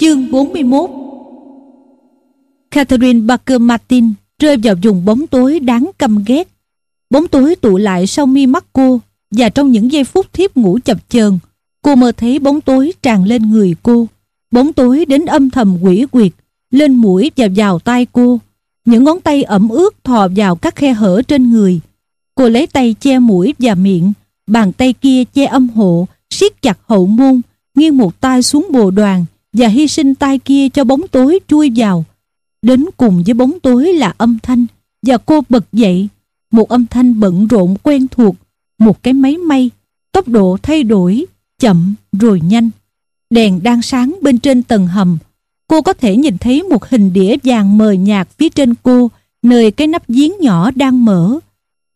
Chương 41 Catherine Barker Martin rơi vào vùng bóng tối đáng căm ghét. Bóng tối tụ lại sau mi mắt cô và trong những giây phút thiếp ngủ chập chờn cô mơ thấy bóng tối tràn lên người cô. Bóng tối đến âm thầm quỷ quyệt, lên mũi và vào tai cô. Những ngón tay ẩm ướt thò vào các khe hở trên người. Cô lấy tay che mũi và miệng, bàn tay kia che âm hộ, siết chặt hậu môn, nghiêng một tay xuống bồ đoàn và hy sinh tay kia cho bóng tối chui vào. Đến cùng với bóng tối là âm thanh và cô bật dậy. Một âm thanh bận rộn quen thuộc, một cái máy may, tốc độ thay đổi, chậm rồi nhanh. Đèn đang sáng bên trên tầng hầm. Cô có thể nhìn thấy một hình đĩa vàng mờ nhạt phía trên cô, nơi cái nắp giếng nhỏ đang mở.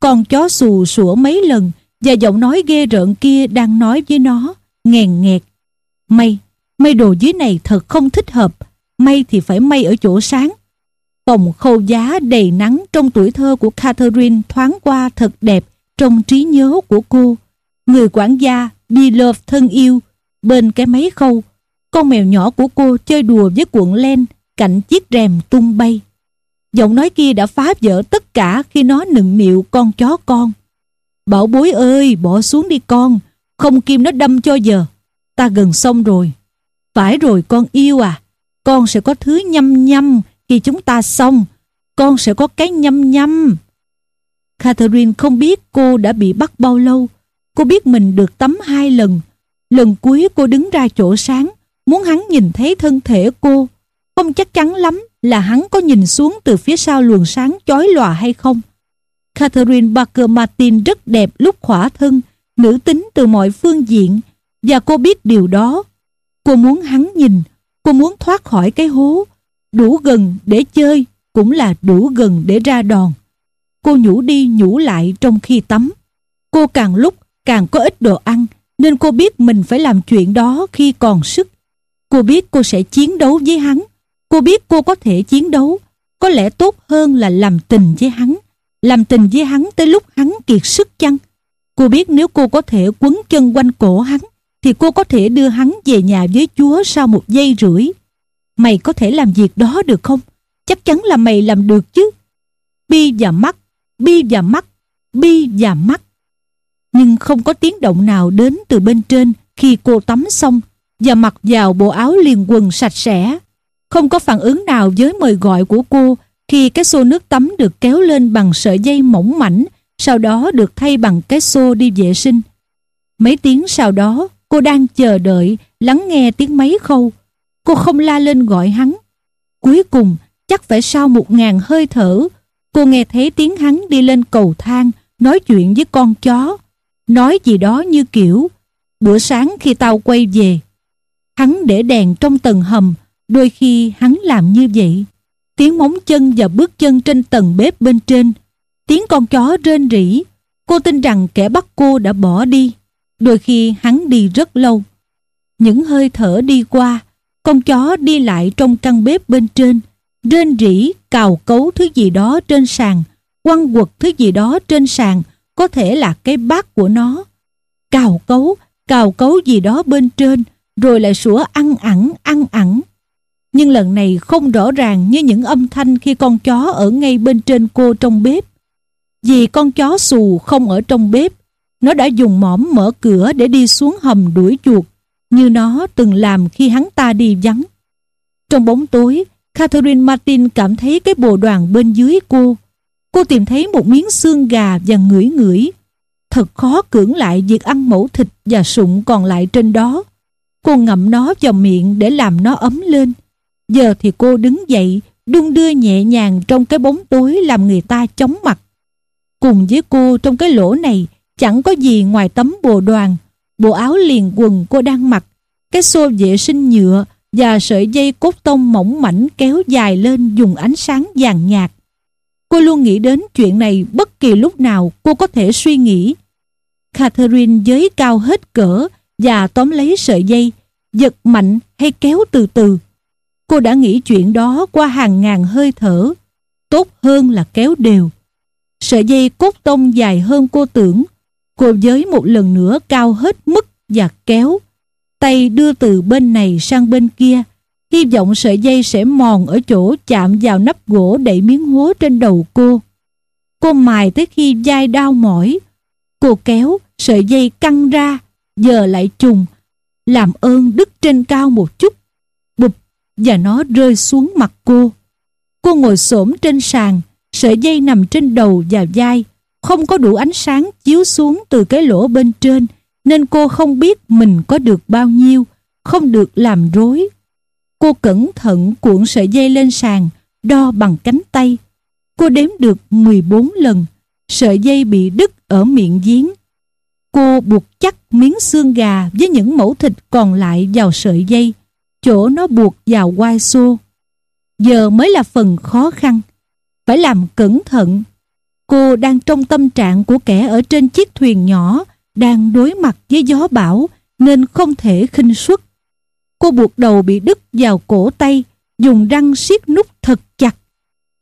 Con chó xù sủa mấy lần và giọng nói ghê rợn kia đang nói với nó, nghèn nghẹt. May, may đồ dưới này thật không thích hợp. May thì phải may ở chỗ sáng. Phòng khâu giá đầy nắng trong tuổi thơ của Catherine thoáng qua thật đẹp trong trí nhớ của cô. Người quản gia, Beloved thân yêu, bên cái máy khâu, con mèo nhỏ của cô chơi đùa với cuộn len cạnh chiếc rèm tung bay. Giọng nói kia đã phá vỡ tất cả khi nó nựng nịu con chó con. Bảo bối ơi, bỏ xuống đi con, không kim nó đâm cho giờ. Ta gần xong rồi. Phải rồi con yêu à, con sẽ có thứ nhăm nhăm khi chúng ta xong. Con sẽ có cái nhăm nhăm. Catherine không biết cô đã bị bắt bao lâu. Cô biết mình được tắm hai lần. Lần cuối cô đứng ra chỗ sáng, muốn hắn nhìn thấy thân thể cô. Không chắc chắn lắm là hắn có nhìn xuống từ phía sau luồng sáng chói lòa hay không. Catherine Barker Martin rất đẹp lúc khỏa thân, nữ tính từ mọi phương diện, và cô biết điều đó. Cô muốn hắn nhìn, cô muốn thoát khỏi cái hố, đủ gần để chơi, cũng là đủ gần để ra đòn. Cô nhủ đi nhủ lại trong khi tắm. Cô càng lúc càng có ít đồ ăn, nên cô biết mình phải làm chuyện đó khi còn sức. Cô biết cô sẽ chiến đấu với hắn. Cô biết cô có thể chiến đấu. Có lẽ tốt hơn là làm tình với hắn. Làm tình với hắn tới lúc hắn kiệt sức chăng? Cô biết nếu cô có thể quấn chân quanh cổ hắn, thì cô có thể đưa hắn về nhà với Chúa sau một giây rưỡi. Mày có thể làm việc đó được không? Chắc chắn là mày làm được chứ. Bi và mắt, bi và mắt, bi và mắt. Nhưng không có tiếng động nào đến từ bên trên khi cô tắm xong và mặc vào bộ áo liền quần sạch sẽ. Không có phản ứng nào với mời gọi của cô khi cái xô nước tắm được kéo lên bằng sợi dây mỏng mảnh, sau đó được thay bằng cái xô đi vệ sinh. Mấy tiếng sau đó, cô đang chờ đợi, lắng nghe tiếng máy khâu. Cô không la lên gọi hắn. Cuối cùng, chắc phải sau một ngàn hơi thở, cô nghe thấy tiếng hắn đi lên cầu thang, nói chuyện với con chó. Nói gì đó như kiểu, bữa sáng khi tao quay về. Hắn để đèn trong tầng hầm, đôi khi hắn làm như vậy. Tiếng móng chân và bước chân trên tầng bếp bên trên. Tiếng con chó rên rỉ. Cô tin rằng kẻ bắt cô đã bỏ đi. Đôi khi hắn đi rất lâu. Những hơi thở đi qua, con chó đi lại trong căn bếp bên trên, rên rỉ, cào cấu thứ gì đó trên sàn, quăng quật thứ gì đó trên sàn, có thể là cái bát của nó. Cào cấu, cào cấu gì đó bên trên, rồi lại sủa ăn ẳng, ăn ẳng. Nhưng lần này không rõ ràng như những âm thanh khi con chó ở ngay bên trên cô trong bếp. Vì con chó xù không ở trong bếp, nó đã dùng mõm mở cửa để đi xuống hầm đuổi chuột, như nó từng làm khi hắn ta đi vắng. Trong bóng tối, Catherine Martin cảm thấy cái bồ đoàn bên dưới cô. Cô tìm thấy một miếng xương gà và ngửi ngửi. Thật khó cưỡng lại việc ăn mẫu thịt và sụng còn lại trên đó. Cô ngậm nó vào miệng để làm nó ấm lên. Giờ thì cô đứng dậy, đung đưa nhẹ nhàng trong cái bóng tối làm người ta chóng mặt. Cùng với cô trong cái lỗ này chẳng có gì ngoài tấm bồ đoàn, bộ áo liền quần cô đang mặc, cái xô vệ sinh nhựa và sợi dây cốt tông mỏng mảnh kéo dài lên dùng ánh sáng vàng nhạt. Cô luôn nghĩ đến chuyện này bất kỳ lúc nào cô có thể suy nghĩ. Catherine giới cao hết cỡ và tóm lấy sợi dây, giật mạnh hay kéo từ từ. Cô đã nghĩ chuyện đó qua hàng ngàn hơi thở. Tốt hơn là kéo đều. Sợi dây cốt tông dài hơn cô tưởng. Cô giới một lần nữa cao hết mức và kéo. Tay đưa từ bên này sang bên kia hy vọng sợi dây sẽ mòn ở chỗ chạm vào nắp gỗ đậy miếng hố trên đầu cô. Cô mài tới khi dai đau mỏi. Cô kéo, sợi dây căng ra, giờ lại trùng, làm ơn đứt trên cao một chút. Bụp, và nó rơi xuống mặt cô. Cô ngồi xổm trên sàn, sợi dây nằm trên đầu và vai, không có đủ ánh sáng chiếu xuống từ cái lỗ bên trên, nên cô không biết mình có được bao nhiêu, không được làm rối. Cô cẩn thận cuộn sợi dây lên sàn, đo bằng cánh tay. Cô đếm được 14 lần, sợi dây bị đứt ở miệng giếng. Cô buộc chắc miếng xương gà với những mẫu thịt còn lại vào sợi dây, chỗ nó buộc vào quai xô. Giờ mới là phần khó khăn. Phải làm cẩn thận. Cô đang trong tâm trạng của kẻ ở trên chiếc thuyền nhỏ, đang đối mặt với gió bão, nên không thể khinh suất. Cô buộc đầu bị đứt vào cổ tay, dùng răng siết nút thật chặt.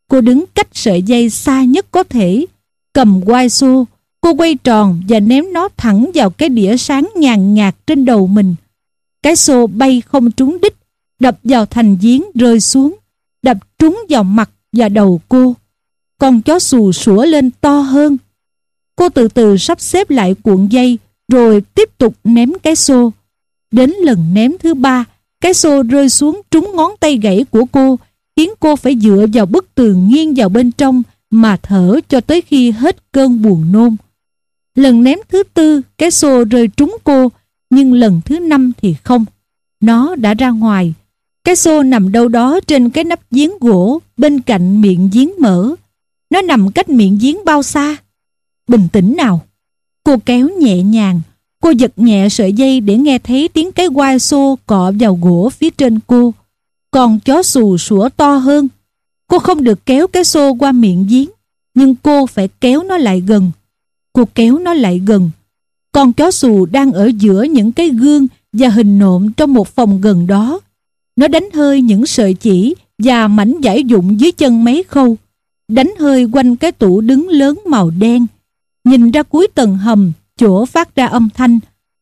Cô đứng cách sợi dây xa nhất có thể, cầm quai xô, cô quay tròn và ném nó thẳng vào cái đĩa sáng nhàn nhạt trên đầu mình. Cái xô bay không trúng đích, đập vào thành giếng rơi xuống, đập trúng vào mặt và đầu cô. Con chó xù sủa lên to hơn. Cô từ từ sắp xếp lại cuộn dây, rồi tiếp tục ném cái xô. Đến lần ném thứ ba, cái xô rơi xuống trúng ngón tay gãy của cô, khiến cô phải dựa vào bức tường nghiêng vào bên trong mà thở cho tới khi hết cơn buồn nôn. Lần ném thứ tư, cái xô rơi trúng cô, nhưng lần thứ năm thì không. Nó đã ra ngoài. Cái xô nằm đâu đó trên cái nắp giếng gỗ bên cạnh miệng giếng mở. Nó nằm cách miệng giếng bao xa? Bình tĩnh nào. Cô kéo nhẹ nhàng, Cô giật nhẹ sợi dây để nghe thấy tiếng cái quai xô cọ vào gỗ phía trên cô. Còn chó xù sủa to hơn. Cô không được kéo cái xô qua miệng giếng, nhưng cô phải kéo nó lại gần. Cô kéo nó lại gần. Con chó xù đang ở giữa những cái gương và hình nộm trong một phòng gần đó. Nó đánh hơi những sợi chỉ và mảnh giải dụng dưới chân mấy khâu. Đánh hơi quanh cái tủ đứng lớn màu đen. Nhìn ra cuối tầng hầm chỗ phát ra âm thanh,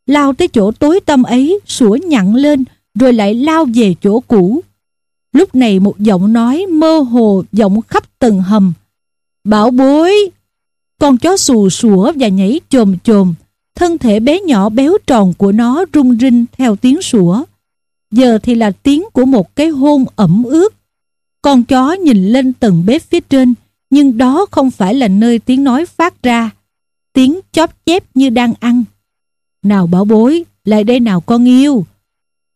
lao tới chỗ tối tâm ấy, sủa nhặn lên, rồi lại lao về chỗ cũ. Lúc này một giọng nói mơ hồ vọng khắp tầng hầm. Bảo bối! Con chó xù sủa và nhảy chồm chồm, thân thể bé nhỏ béo tròn của nó rung rinh theo tiếng sủa. Giờ thì là tiếng của một cái hôn ẩm ướt. Con chó nhìn lên tầng bếp phía trên, nhưng đó không phải là nơi tiếng nói phát ra tiếng chóp chép như đang ăn. Nào bảo bối, lại đây nào con yêu.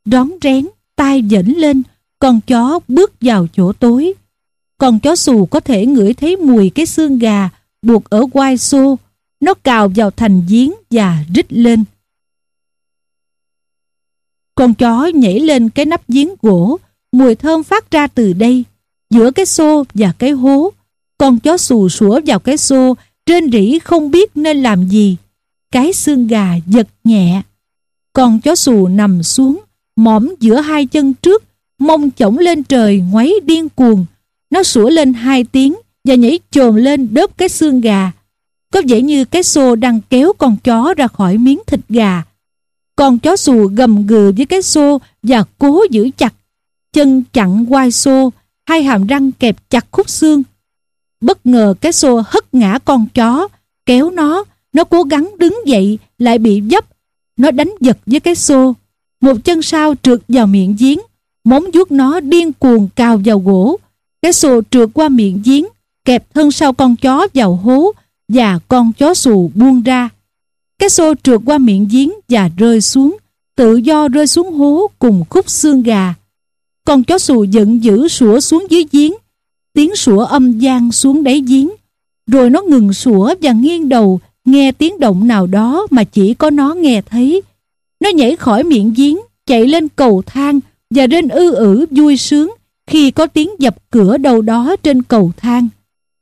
Đón rén, tay dẫn lên, con chó bước vào chỗ tối. Con chó xù có thể ngửi thấy mùi cái xương gà buộc ở quai xô. Nó cào vào thành giếng và rít lên. Con chó nhảy lên cái nắp giếng gỗ, mùi thơm phát ra từ đây. Giữa cái xô và cái hố, con chó xù sủa vào cái xô trên rỉ không biết nên làm gì. Cái xương gà giật nhẹ. Con chó xù nằm xuống, mõm giữa hai chân trước, mông chổng lên trời ngoáy điên cuồng. Nó sủa lên hai tiếng và nhảy chồm lên đớp cái xương gà. Có vẻ như cái xô đang kéo con chó ra khỏi miếng thịt gà. Con chó xù gầm gừ với cái xô và cố giữ chặt. Chân chặn quai xô, hai hàm răng kẹp chặt khúc xương Bất ngờ cái xô hất ngã con chó, kéo nó, nó cố gắng đứng dậy, lại bị dấp. Nó đánh giật với cái xô. Một chân sau trượt vào miệng giếng, móng vuốt nó điên cuồng cào vào gỗ. Cái xô trượt qua miệng giếng, kẹp thân sau con chó vào hố và con chó xù buông ra. Cái xô trượt qua miệng giếng và rơi xuống, tự do rơi xuống hố cùng khúc xương gà. Con chó xù giận dữ sủa xuống dưới giếng, tiếng sủa âm gian xuống đáy giếng. Rồi nó ngừng sủa và nghiêng đầu nghe tiếng động nào đó mà chỉ có nó nghe thấy. Nó nhảy khỏi miệng giếng, chạy lên cầu thang và rên ư ử vui sướng khi có tiếng dập cửa đâu đó trên cầu thang.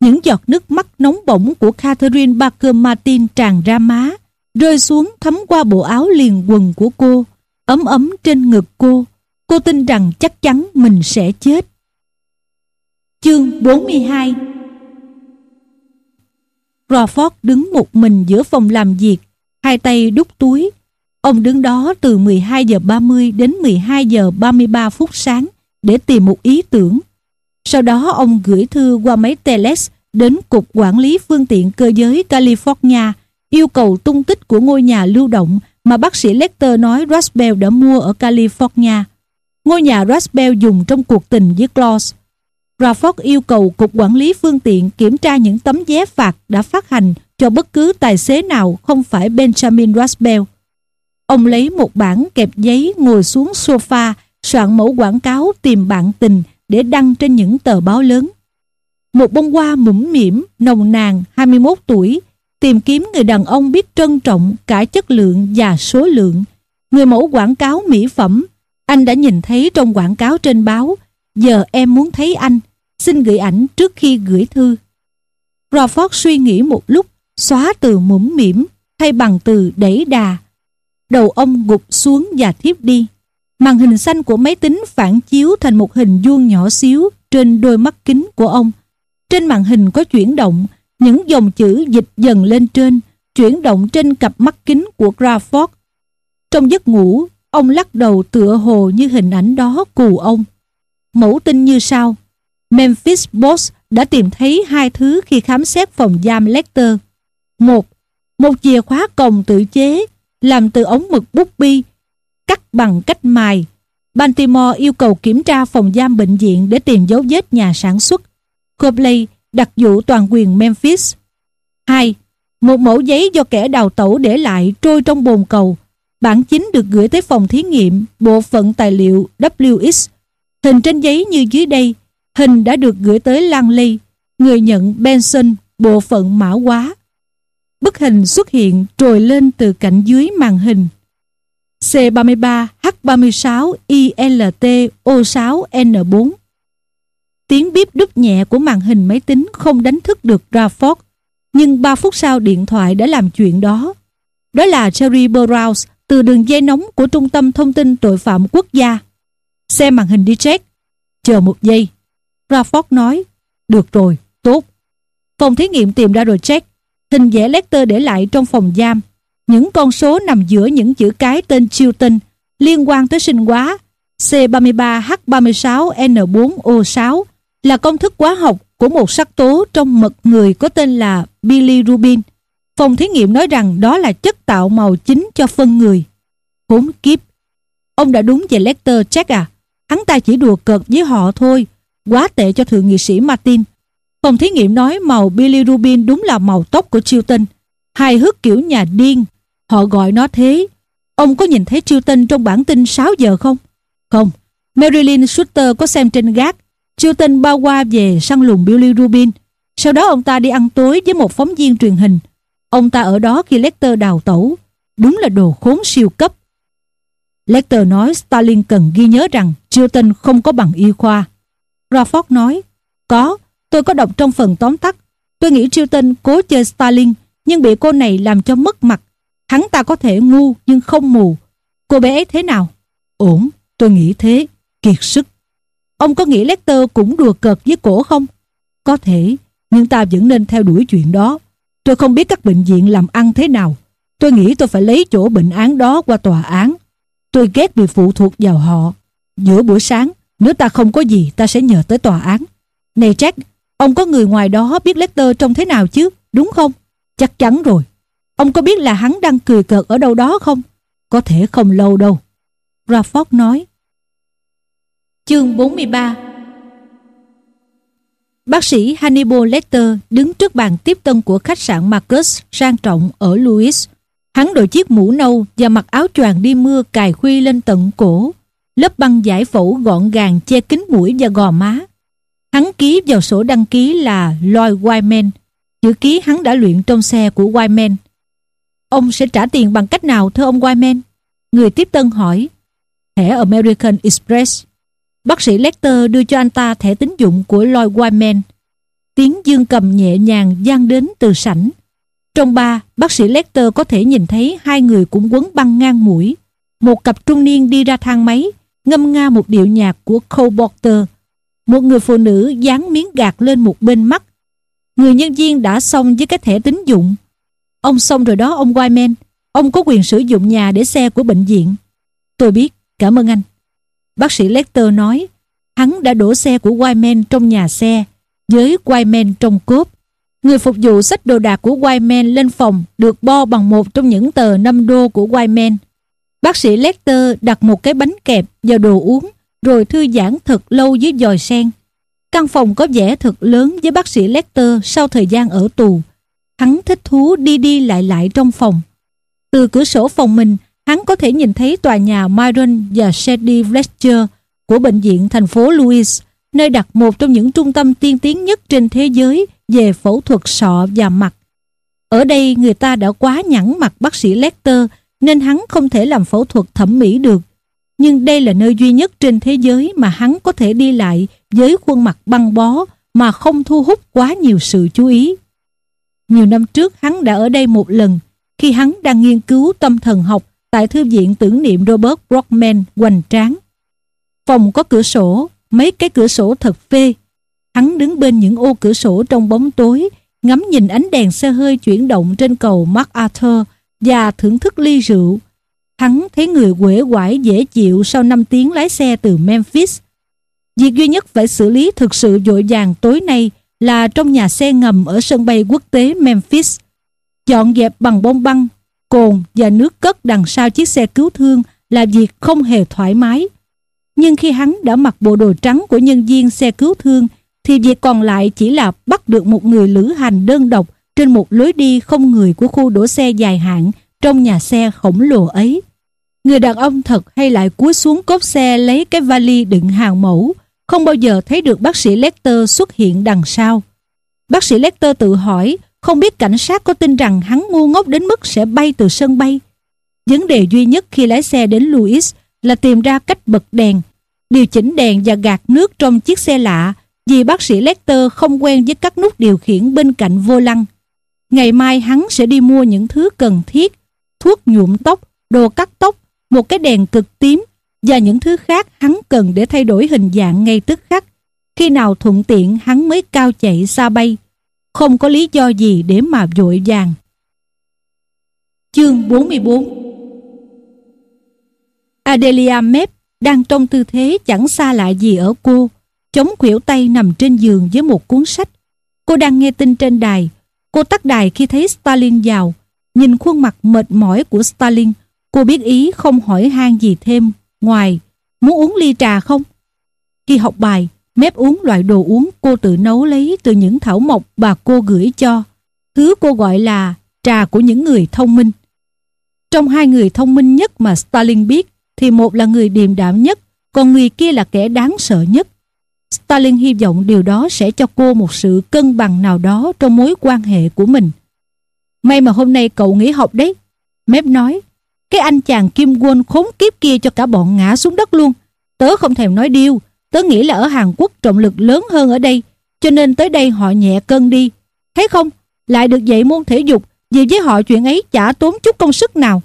Những giọt nước mắt nóng bỏng của Catherine Barker Martin tràn ra má, rơi xuống thấm qua bộ áo liền quần của cô, ấm ấm trên ngực cô. Cô tin rằng chắc chắn mình sẽ chết. Chương 42 Crawford đứng một mình giữa phòng làm việc, hai tay đút túi. Ông đứng đó từ 12 giờ 30 đến 12 giờ 33 phút sáng, để tìm một ý tưởng. Sau đó ông gửi thư qua máy telex đến Cục Quản lý Phương tiện Cơ giới California yêu cầu tung tích của ngôi nhà lưu động mà bác sĩ Lecter nói Rasbell đã mua ở California. Ngôi nhà Rasbell dùng trong cuộc tình với Claus. Crawford yêu cầu Cục Quản lý Phương tiện kiểm tra những tấm vé phạt đã phát hành cho bất cứ tài xế nào không phải Benjamin Rasbell. Ông lấy một bản kẹp giấy ngồi xuống sofa soạn mẫu quảng cáo tìm bạn tình để đăng trên những tờ báo lớn. Một bông hoa mũm mỉm, nồng nàn, 21 tuổi, tìm kiếm người đàn ông biết trân trọng cả chất lượng và số lượng. Người mẫu quảng cáo mỹ phẩm, anh đã nhìn thấy trong quảng cáo trên báo, giờ em muốn thấy anh, xin gửi ảnh trước khi gửi thư. Crawford suy nghĩ một lúc, xóa từ mũm mỉm thay bằng từ đẩy đà. Đầu ông gục xuống và thiếp đi. Màn hình xanh của máy tính phản chiếu thành một hình vuông nhỏ xíu trên đôi mắt kính của ông. Trên màn hình có chuyển động, những dòng chữ dịch dần lên trên, chuyển động trên cặp mắt kính của Crawford. Trong giấc ngủ, ông lắc đầu tựa hồ như hình ảnh đó cù ông. Mẫu tin như sau. Memphis Boss đã tìm thấy hai thứ khi khám xét phòng giam Lecter. Một, một chìa khóa còng tự chế làm từ ống mực bút bi cắt bằng cách mài. Baltimore yêu cầu kiểm tra phòng giam bệnh viện để tìm dấu vết nhà sản xuất. Copley đặt vụ toàn quyền Memphis. 2. Một mẫu giấy do kẻ đào tẩu để lại trôi trong bồn cầu. Bản chính được gửi tới phòng thí nghiệm bộ phận tài liệu WX. Hình trên giấy như dưới đây. Hình đã được gửi tới Langley, người nhận Benson, bộ phận mã hóa. Bức hình xuất hiện trồi lên từ cạnh dưới màn hình. C33 H36 ILT O6 N4 Tiếng bíp đúp nhẹ của màn hình máy tính không đánh thức được Rafford, nhưng 3 phút sau điện thoại đã làm chuyện đó. Đó là Jerry Burroughs từ đường dây nóng của Trung tâm Thông tin Tội phạm Quốc gia. Xem màn hình đi check. Chờ một giây. Rafford nói, được rồi, tốt. Phòng thí nghiệm tìm ra rồi check. Hình vẽ Lecter để lại trong phòng giam. Những con số nằm giữa những chữ cái tên Chilton liên quan tới sinh hóa C33H36N4O6 là công thức hóa học của một sắc tố trong mật người có tên là bilirubin. Phòng thí nghiệm nói rằng đó là chất tạo màu chính cho phân người. Khốn kiếp! Ông đã đúng về Lecter Jack à? Hắn ta chỉ đùa cợt với họ thôi. Quá tệ cho thượng nghị sĩ Martin. Phòng thí nghiệm nói màu bilirubin đúng là màu tóc của Chilton. Hài hước kiểu nhà điên. Họ gọi nó thế. Ông có nhìn thấy Chilton trong bản tin 6 giờ không? Không. Marilyn Schuster có xem trên gác Chilton bao qua về săn lùng bilirubin. Sau đó ông ta đi ăn tối với một phóng viên truyền hình. Ông ta ở đó khi Lecter đào tẩu. Đúng là đồ khốn siêu cấp. Lecter nói Stalin cần ghi nhớ rằng Chilton không có bằng y khoa. Rafford nói, có, tôi có đọc trong phần tóm tắt. Tôi nghĩ Chilton cố chơi Stalin, nhưng bị cô này làm cho mất mặt. Hắn ta có thể ngu nhưng không mù. Cô bé ấy thế nào? Ổn, tôi nghĩ thế. Kiệt sức. Ông có nghĩ Lecter cũng đùa cợt với cổ không? Có thể, nhưng ta vẫn nên theo đuổi chuyện đó. Tôi không biết các bệnh viện làm ăn thế nào. Tôi nghĩ tôi phải lấy chỗ bệnh án đó qua tòa án. Tôi ghét bị phụ thuộc vào họ. Giữa buổi sáng, nếu ta không có gì ta sẽ nhờ tới tòa án. Này Jack, ông có người ngoài đó biết Lester trông thế nào chứ, đúng không? Chắc chắn rồi. Ông có biết là hắn đang cười cợt ở đâu đó không? Có thể không lâu đâu. Rafford nói. Chương 43 Bác sĩ Hannibal Lecter đứng trước bàn tiếp tân của khách sạn Marcus sang trọng ở Louis. Hắn đội chiếc mũ nâu và mặc áo choàng đi mưa cài khuy lên tận cổ. Lớp băng giải phẫu gọn gàng che kín mũi và gò má. Hắn ký vào sổ đăng ký là Lloyd Wyman. Chữ ký hắn đã luyện trong xe của Wyman. Ông sẽ trả tiền bằng cách nào, thưa ông Wyman? Người tiếp tân hỏi. Thẻ American Express. Bác sĩ Lecter đưa cho anh ta thẻ tín dụng của Lloyd Wyman. Tiếng dương cầm nhẹ nhàng gian đến từ sảnh. Trong ba, bác sĩ Lecter có thể nhìn thấy hai người cũng quấn băng ngang mũi. Một cặp trung niên đi ra thang máy, ngâm nga một điệu nhạc của Cole Porter. Một người phụ nữ dán miếng gạt lên một bên mắt. Người nhân viên đã xong với cái thẻ tín dụng. Ông xong rồi đó ông Wyman. Ông có quyền sử dụng nhà để xe của bệnh viện. Tôi biết, cảm ơn anh. Bác sĩ Lecter nói, hắn đã đổ xe của Wyman trong nhà xe, với Wyman trong cốp. Người phục vụ xách đồ đạc của Wyman lên phòng được bo bằng một trong những tờ 5 đô của Wyman. Bác sĩ Lecter đặt một cái bánh kẹp vào đồ uống rồi thư giãn thật lâu dưới dòi sen. Căn phòng có vẻ thật lớn với bác sĩ Lecter sau thời gian ở tù. Hắn thích thú đi đi lại lại trong phòng. Từ cửa sổ phòng mình, hắn có thể nhìn thấy tòa nhà Myron và Shady Fletcher của bệnh viện thành phố Louis, nơi đặt một trong những trung tâm tiên tiến nhất trên thế giới về phẫu thuật sọ và mặt. Ở đây người ta đã quá nhẵn mặt bác sĩ Lecter nên hắn không thể làm phẫu thuật thẩm mỹ được. Nhưng đây là nơi duy nhất trên thế giới mà hắn có thể đi lại với khuôn mặt băng bó mà không thu hút quá nhiều sự chú ý. Nhiều năm trước hắn đã ở đây một lần khi hắn đang nghiên cứu tâm thần học tại Thư viện tưởng niệm Robert Brockman hoành tráng. Phòng có cửa sổ, mấy cái cửa sổ thật phê. Hắn đứng bên những ô cửa sổ trong bóng tối, ngắm nhìn ánh đèn xe hơi chuyển động trên cầu MacArthur và thưởng thức ly rượu. Hắn thấy người quể quải dễ chịu sau 5 tiếng lái xe từ Memphis. Việc duy nhất phải xử lý thực sự dội vàng tối nay là trong nhà xe ngầm ở sân bay quốc tế Memphis. Dọn dẹp bằng bông băng, cồn và nước cất đằng sau chiếc xe cứu thương là việc không hề thoải mái. Nhưng khi hắn đã mặc bộ đồ trắng của nhân viên xe cứu thương thì việc còn lại chỉ là bắt được một người lữ hành đơn độc trên một lối đi không người của khu đổ xe dài hạn trong nhà xe khổng lồ ấy. Người đàn ông thật hay lại cúi xuống cốp xe lấy cái vali đựng hàng mẫu, không bao giờ thấy được bác sĩ Lecter xuất hiện đằng sau. Bác sĩ Lecter tự hỏi, không biết cảnh sát có tin rằng hắn ngu ngốc đến mức sẽ bay từ sân bay. Vấn đề duy nhất khi lái xe đến Louis là tìm ra cách bật đèn, điều chỉnh đèn và gạt nước trong chiếc xe lạ vì bác sĩ Lecter không quen với các nút điều khiển bên cạnh vô lăng. Ngày mai hắn sẽ đi mua những thứ cần thiết, thuốc nhuộm tóc, đồ cắt tóc, một cái đèn cực tím và những thứ khác hắn cần để thay đổi hình dạng ngay tức khắc. Khi nào thuận tiện hắn mới cao chạy xa bay. Không có lý do gì để mà vội vàng. Chương 44 Adelia Mep đang trong tư thế chẳng xa lạ gì ở cô, chống khuỷu tay nằm trên giường với một cuốn sách. Cô đang nghe tin trên đài. Cô tắt đài khi thấy Stalin vào. Nhìn khuôn mặt mệt mỏi của Stalin, cô biết ý không hỏi han gì thêm ngoài muốn uống ly trà không? Khi học bài, mép uống loại đồ uống cô tự nấu lấy từ những thảo mộc bà cô gửi cho. Thứ cô gọi là trà của những người thông minh. Trong hai người thông minh nhất mà Stalin biết thì một là người điềm đạm nhất, còn người kia là kẻ đáng sợ nhất. Stalin hy vọng điều đó sẽ cho cô một sự cân bằng nào đó trong mối quan hệ của mình. May mà hôm nay cậu nghỉ học đấy. Mép nói, cái anh chàng Kim Won khốn kiếp kia cho cả bọn ngã xuống đất luôn. Tớ không thèm nói điêu, tớ nghĩ là ở Hàn Quốc trọng lực lớn hơn ở đây, cho nên tới đây họ nhẹ cân đi. Thấy không, lại được dạy môn thể dục, vì với họ chuyện ấy chả tốn chút công sức nào.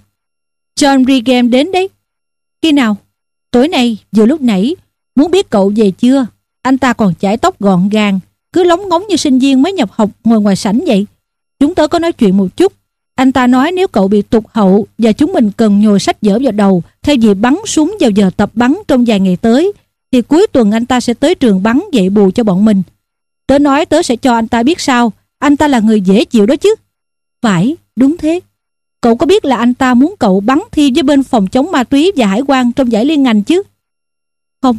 John Regan đến đấy. Khi nào? Tối nay, vừa lúc nãy, muốn biết cậu về chưa? Anh ta còn chải tóc gọn gàng, cứ lóng ngóng như sinh viên mới nhập học ngồi ngoài sảnh vậy. Chúng tớ có nói chuyện một chút. Anh ta nói nếu cậu bị tụt hậu và chúng mình cần nhồi sách dở vào đầu thay vì bắn súng vào giờ tập bắn trong vài ngày tới, thì cuối tuần anh ta sẽ tới trường bắn dạy bù cho bọn mình. Tớ nói tớ sẽ cho anh ta biết sao, anh ta là người dễ chịu đó chứ. Phải, đúng thế. Cậu có biết là anh ta muốn cậu bắn thi với bên phòng chống ma túy và hải quan trong giải liên ngành chứ? Không,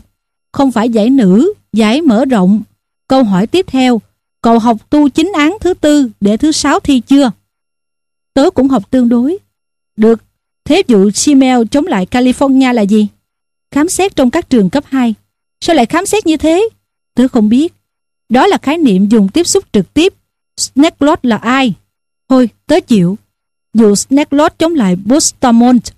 không phải giải nữ, giải mở rộng. Câu hỏi tiếp theo, cậu học tu chính án thứ tư để thứ sáu thi chưa? Tớ cũng học tương đối. Được, thế vụ Simel chống lại California là gì? Khám xét trong các trường cấp 2. Sao lại khám xét như thế? Tớ không biết. Đó là khái niệm dùng tiếp xúc trực tiếp. Snacklot là ai? Thôi, tớ chịu. dù Snacklot chống lại Bustamont.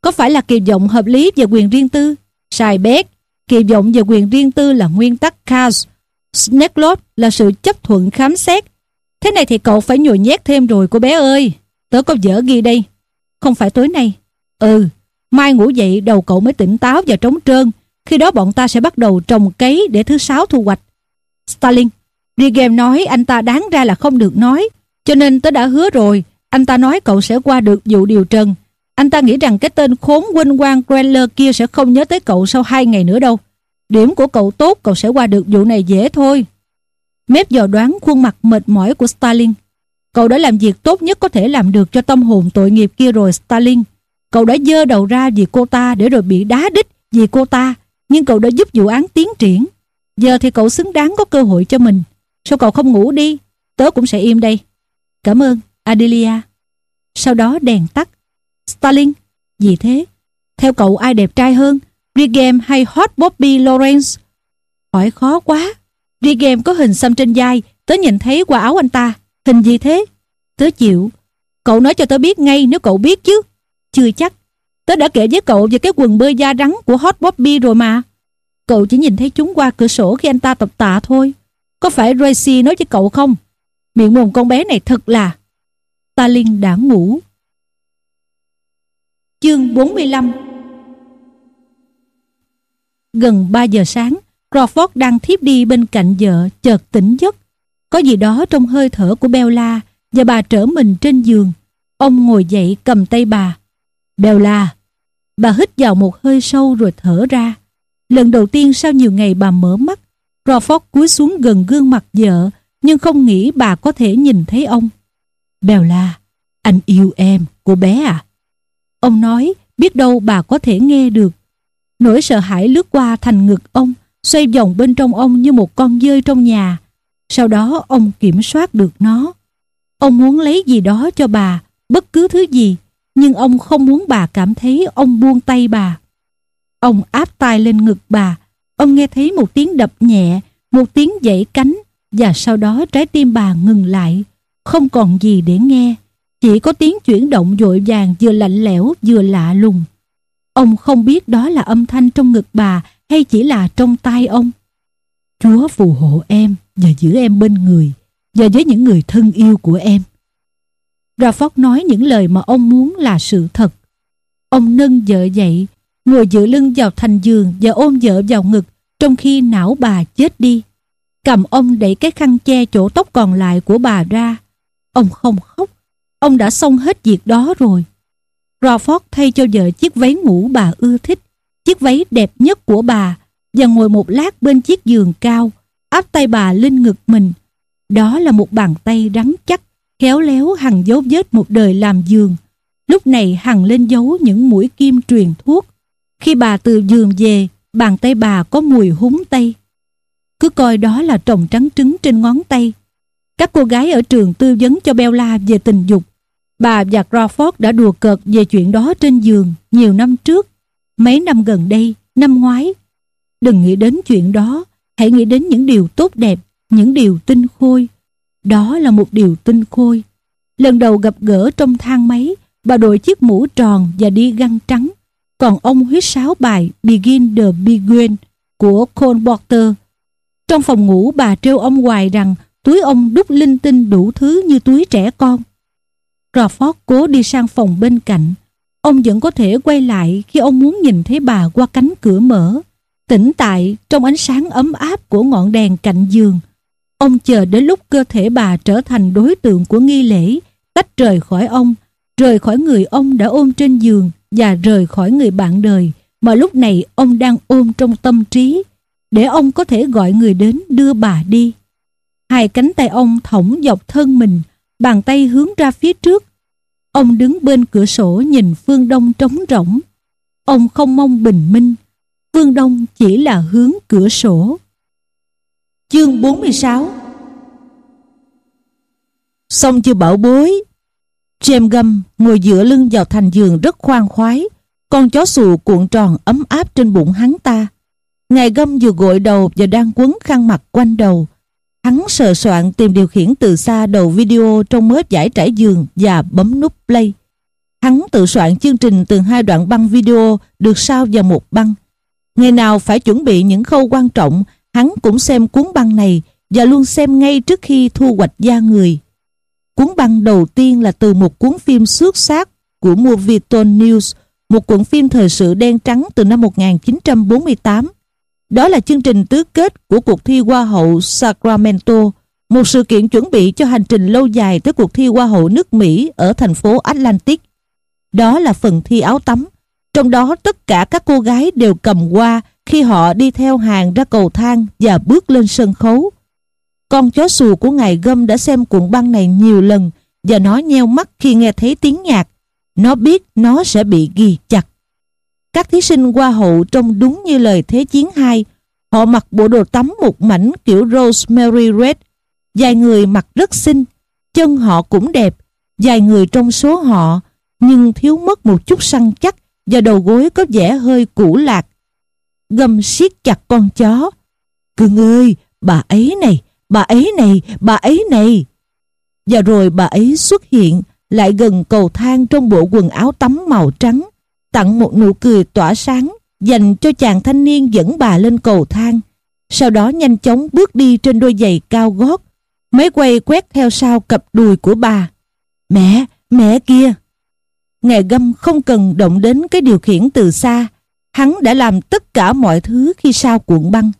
Có phải là kỳ vọng hợp lý về quyền riêng tư? Sai bét. Kỳ vọng về quyền riêng tư là nguyên tắc Chaos. Snacklot là sự chấp thuận khám xét Thế này thì cậu phải nhồi nhét thêm rồi cô bé ơi. Tớ có dở ghi đây. Không phải tối nay. Ừ, mai ngủ dậy đầu cậu mới tỉnh táo và trống trơn. Khi đó bọn ta sẽ bắt đầu trồng cấy để thứ sáu thu hoạch. Stalin, Rigem nói anh ta đáng ra là không được nói. Cho nên tớ đã hứa rồi. Anh ta nói cậu sẽ qua được vụ điều trần. Anh ta nghĩ rằng cái tên khốn quên quang Greller kia sẽ không nhớ tới cậu sau hai ngày nữa đâu. Điểm của cậu tốt cậu sẽ qua được vụ này dễ thôi. Mép dò đoán khuôn mặt mệt mỏi của Stalin. Cậu đã làm việc tốt nhất có thể làm được cho tâm hồn tội nghiệp kia rồi Stalin. Cậu đã dơ đầu ra vì cô ta để rồi bị đá đít vì cô ta. Nhưng cậu đã giúp vụ án tiến triển. Giờ thì cậu xứng đáng có cơ hội cho mình. Sao cậu không ngủ đi? Tớ cũng sẽ im đây. Cảm ơn, Adelia. Sau đó đèn tắt. Stalin, gì thế? Theo cậu ai đẹp trai hơn? Rigem hay Hot Bobby Lawrence? Hỏi khó quá. Rigem có hình xăm trên vai, tớ nhìn thấy qua áo anh ta. Hình gì thế? Tớ chịu. Cậu nói cho tớ biết ngay nếu cậu biết chứ. Chưa chắc. Tớ đã kể với cậu về cái quần bơi da rắn của Hot Bobby rồi mà. Cậu chỉ nhìn thấy chúng qua cửa sổ khi anh ta tập tạ thôi. Có phải Tracy nói với cậu không? Miệng mồm con bé này thật là... Stalin đã ngủ. Chương 45 Gần 3 giờ sáng, Crawford đang thiếp đi bên cạnh vợ, chợt tỉnh giấc. Có gì đó trong hơi thở của Bella và bà trở mình trên giường. Ông ngồi dậy cầm tay bà. Bella! Bà hít vào một hơi sâu rồi thở ra. Lần đầu tiên sau nhiều ngày bà mở mắt, Crawford cúi xuống gần gương mặt vợ, nhưng không nghĩ bà có thể nhìn thấy ông. Bella, anh yêu em, cô bé à? Ông nói, biết đâu bà có thể nghe được. Nỗi sợ hãi lướt qua thành ngực ông, xoay vòng bên trong ông như một con dơi trong nhà. Sau đó ông kiểm soát được nó. Ông muốn lấy gì đó cho bà, bất cứ thứ gì, nhưng ông không muốn bà cảm thấy ông buông tay bà. Ông áp tay lên ngực bà, ông nghe thấy một tiếng đập nhẹ, một tiếng dãy cánh, và sau đó trái tim bà ngừng lại, không còn gì để nghe, chỉ có tiếng chuyển động vội vàng vừa lạnh lẽo vừa lạ lùng. Ông không biết đó là âm thanh trong ngực bà hay chỉ là trong tai ông. Chúa phù hộ em và giữ em bên người và với những người thân yêu của em. Rafford nói những lời mà ông muốn là sự thật. Ông nâng vợ dậy, ngồi dựa lưng vào thành giường và ôm vợ vào ngực trong khi não bà chết đi. Cầm ông đẩy cái khăn che chỗ tóc còn lại của bà ra. Ông không khóc, ông đã xong hết việc đó rồi. Rafford thay cho vợ chiếc váy ngủ bà ưa thích, chiếc váy đẹp nhất của bà và ngồi một lát bên chiếc giường cao, áp tay bà lên ngực mình. Đó là một bàn tay rắn chắc, khéo léo hằng dấu vết một đời làm giường. Lúc này hằng lên dấu những mũi kim truyền thuốc. Khi bà từ giường về, bàn tay bà có mùi húng tay. Cứ coi đó là trồng trắng trứng trên ngón tay. Các cô gái ở trường tư vấn cho Bella về tình dục. Bà và Crawford đã đùa cợt về chuyện đó trên giường nhiều năm trước. Mấy năm gần đây, năm ngoái. Đừng nghĩ đến chuyện đó, hãy nghĩ đến những điều tốt đẹp, những điều tinh khôi. Đó là một điều tinh khôi. Lần đầu gặp gỡ trong thang máy, bà đội chiếc mũ tròn và đi găng trắng. Còn ông huyết sáo bài Begin the Begin của Cole Porter. Trong phòng ngủ bà trêu ông hoài rằng túi ông đúc linh tinh đủ thứ như túi trẻ con. Crawford cố đi sang phòng bên cạnh. Ông vẫn có thể quay lại khi ông muốn nhìn thấy bà qua cánh cửa mở. Tỉnh tại trong ánh sáng ấm áp của ngọn đèn cạnh giường. Ông chờ đến lúc cơ thể bà trở thành đối tượng của nghi lễ, tách rời khỏi ông, rời khỏi người ông đã ôm trên giường và rời khỏi người bạn đời mà lúc này ông đang ôm trong tâm trí, để ông có thể gọi người đến đưa bà đi. Hai cánh tay ông thõng dọc thân mình, bàn tay hướng ra phía trước. Ông đứng bên cửa sổ nhìn phương đông trống rỗng. Ông không mong bình minh, phương đông chỉ là hướng cửa sổ. Chương 46 Xong chưa bảo bối? James Gum ngồi dựa lưng vào thành giường rất khoan khoái. Con chó xù cuộn tròn ấm áp trên bụng hắn ta. Ngài Gum vừa gội đầu và đang quấn khăn mặt quanh đầu. Hắn sờ soạn tìm điều khiển từ xa đầu video trong mớp giải trải giường và bấm nút play. Hắn tự soạn chương trình từ hai đoạn băng video được sao vào một băng. Ngày nào phải chuẩn bị những khâu quan trọng, hắn cũng xem cuốn băng này và luôn xem ngay trước khi thu hoạch da người. Cuốn băng đầu tiên là từ một cuốn phim xuất sắc của Movietone News, một cuộn phim thời sự đen trắng từ năm 1948 đó là chương trình tứ kết của cuộc thi Hoa hậu Sacramento, một sự kiện chuẩn bị cho hành trình lâu dài tới cuộc thi Hoa hậu nước Mỹ ở thành phố Atlantic. Đó là phần thi áo tắm, trong đó tất cả các cô gái đều cầm hoa khi họ đi theo hàng ra cầu thang và bước lên sân khấu. Con chó xù của ngài Gâm đã xem cuộn băng này nhiều lần và nó nheo mắt khi nghe thấy tiếng nhạc. Nó biết nó sẽ bị ghi chặt. Các thí sinh qua hậu trông đúng như lời Thế chiến 2. Họ mặc bộ đồ tắm một mảnh kiểu Rosemary Red. Vài người mặc rất xinh, chân họ cũng đẹp. Vài người trong số họ, nhưng thiếu mất một chút săn chắc và đầu gối có vẻ hơi cũ lạc. Gầm siết chặt con chó. Cưng ơi, bà ấy này, bà ấy này, bà ấy này. Và rồi bà ấy xuất hiện lại gần cầu thang trong bộ quần áo tắm màu trắng, tặng một nụ cười tỏa sáng dành cho chàng thanh niên dẫn bà lên cầu thang. Sau đó nhanh chóng bước đi trên đôi giày cao gót, máy quay quét theo sau cặp đùi của bà. Mẹ, mẹ kia! Ngài Gâm không cần động đến cái điều khiển từ xa. Hắn đã làm tất cả mọi thứ khi sao cuộn băng.